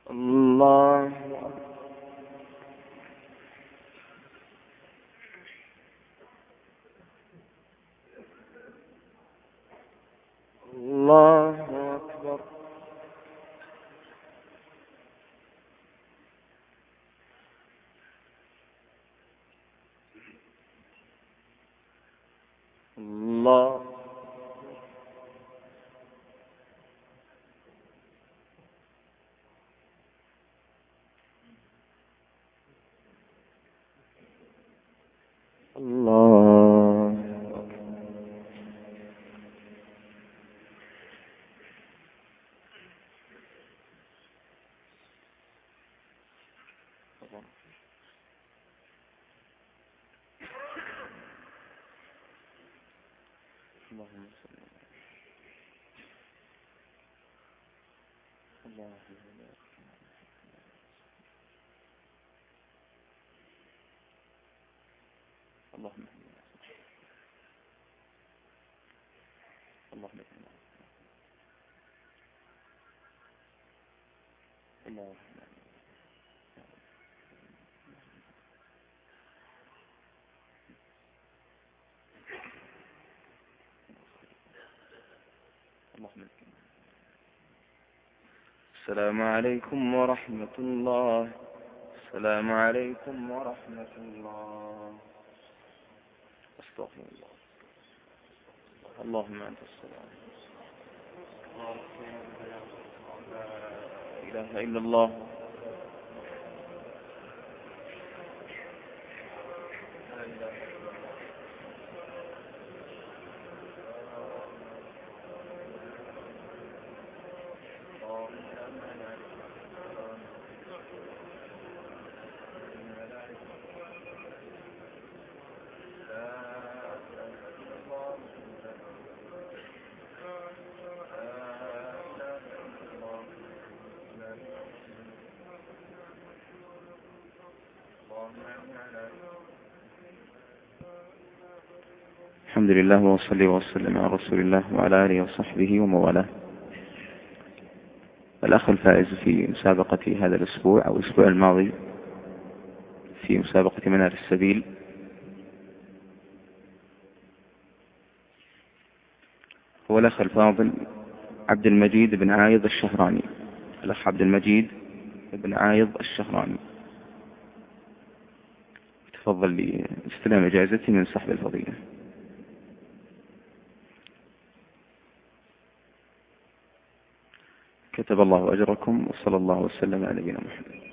S1: الله الله أكبر الله الله أكبر اللهم صل اللهم بارك اللهم اهدنا اللهم اهدنا اللهم اهدنا السلام عليكم ورحمة الله. السلام عليكم ورحمة الله. أستغفر الله. اللهم أنت السلام. لا إله إلا الله. الحمد لله وصلي وسلم على رسول الله وعلى آله وصحبه وموالاه الأخ الفائز في مسابقة هذا الأسبوع أو الأسبوع الماضي في مسابقة منار السبيل هو الأخ الفاضل عبد المجيد بن عايض الشهراني الأخ عبد المجيد بن عايض الشهراني تفضل لاستلام إجازتي من صاحب الفضيلة. كتب الله أجركم وصلى الله وسلم على نبينا محمد.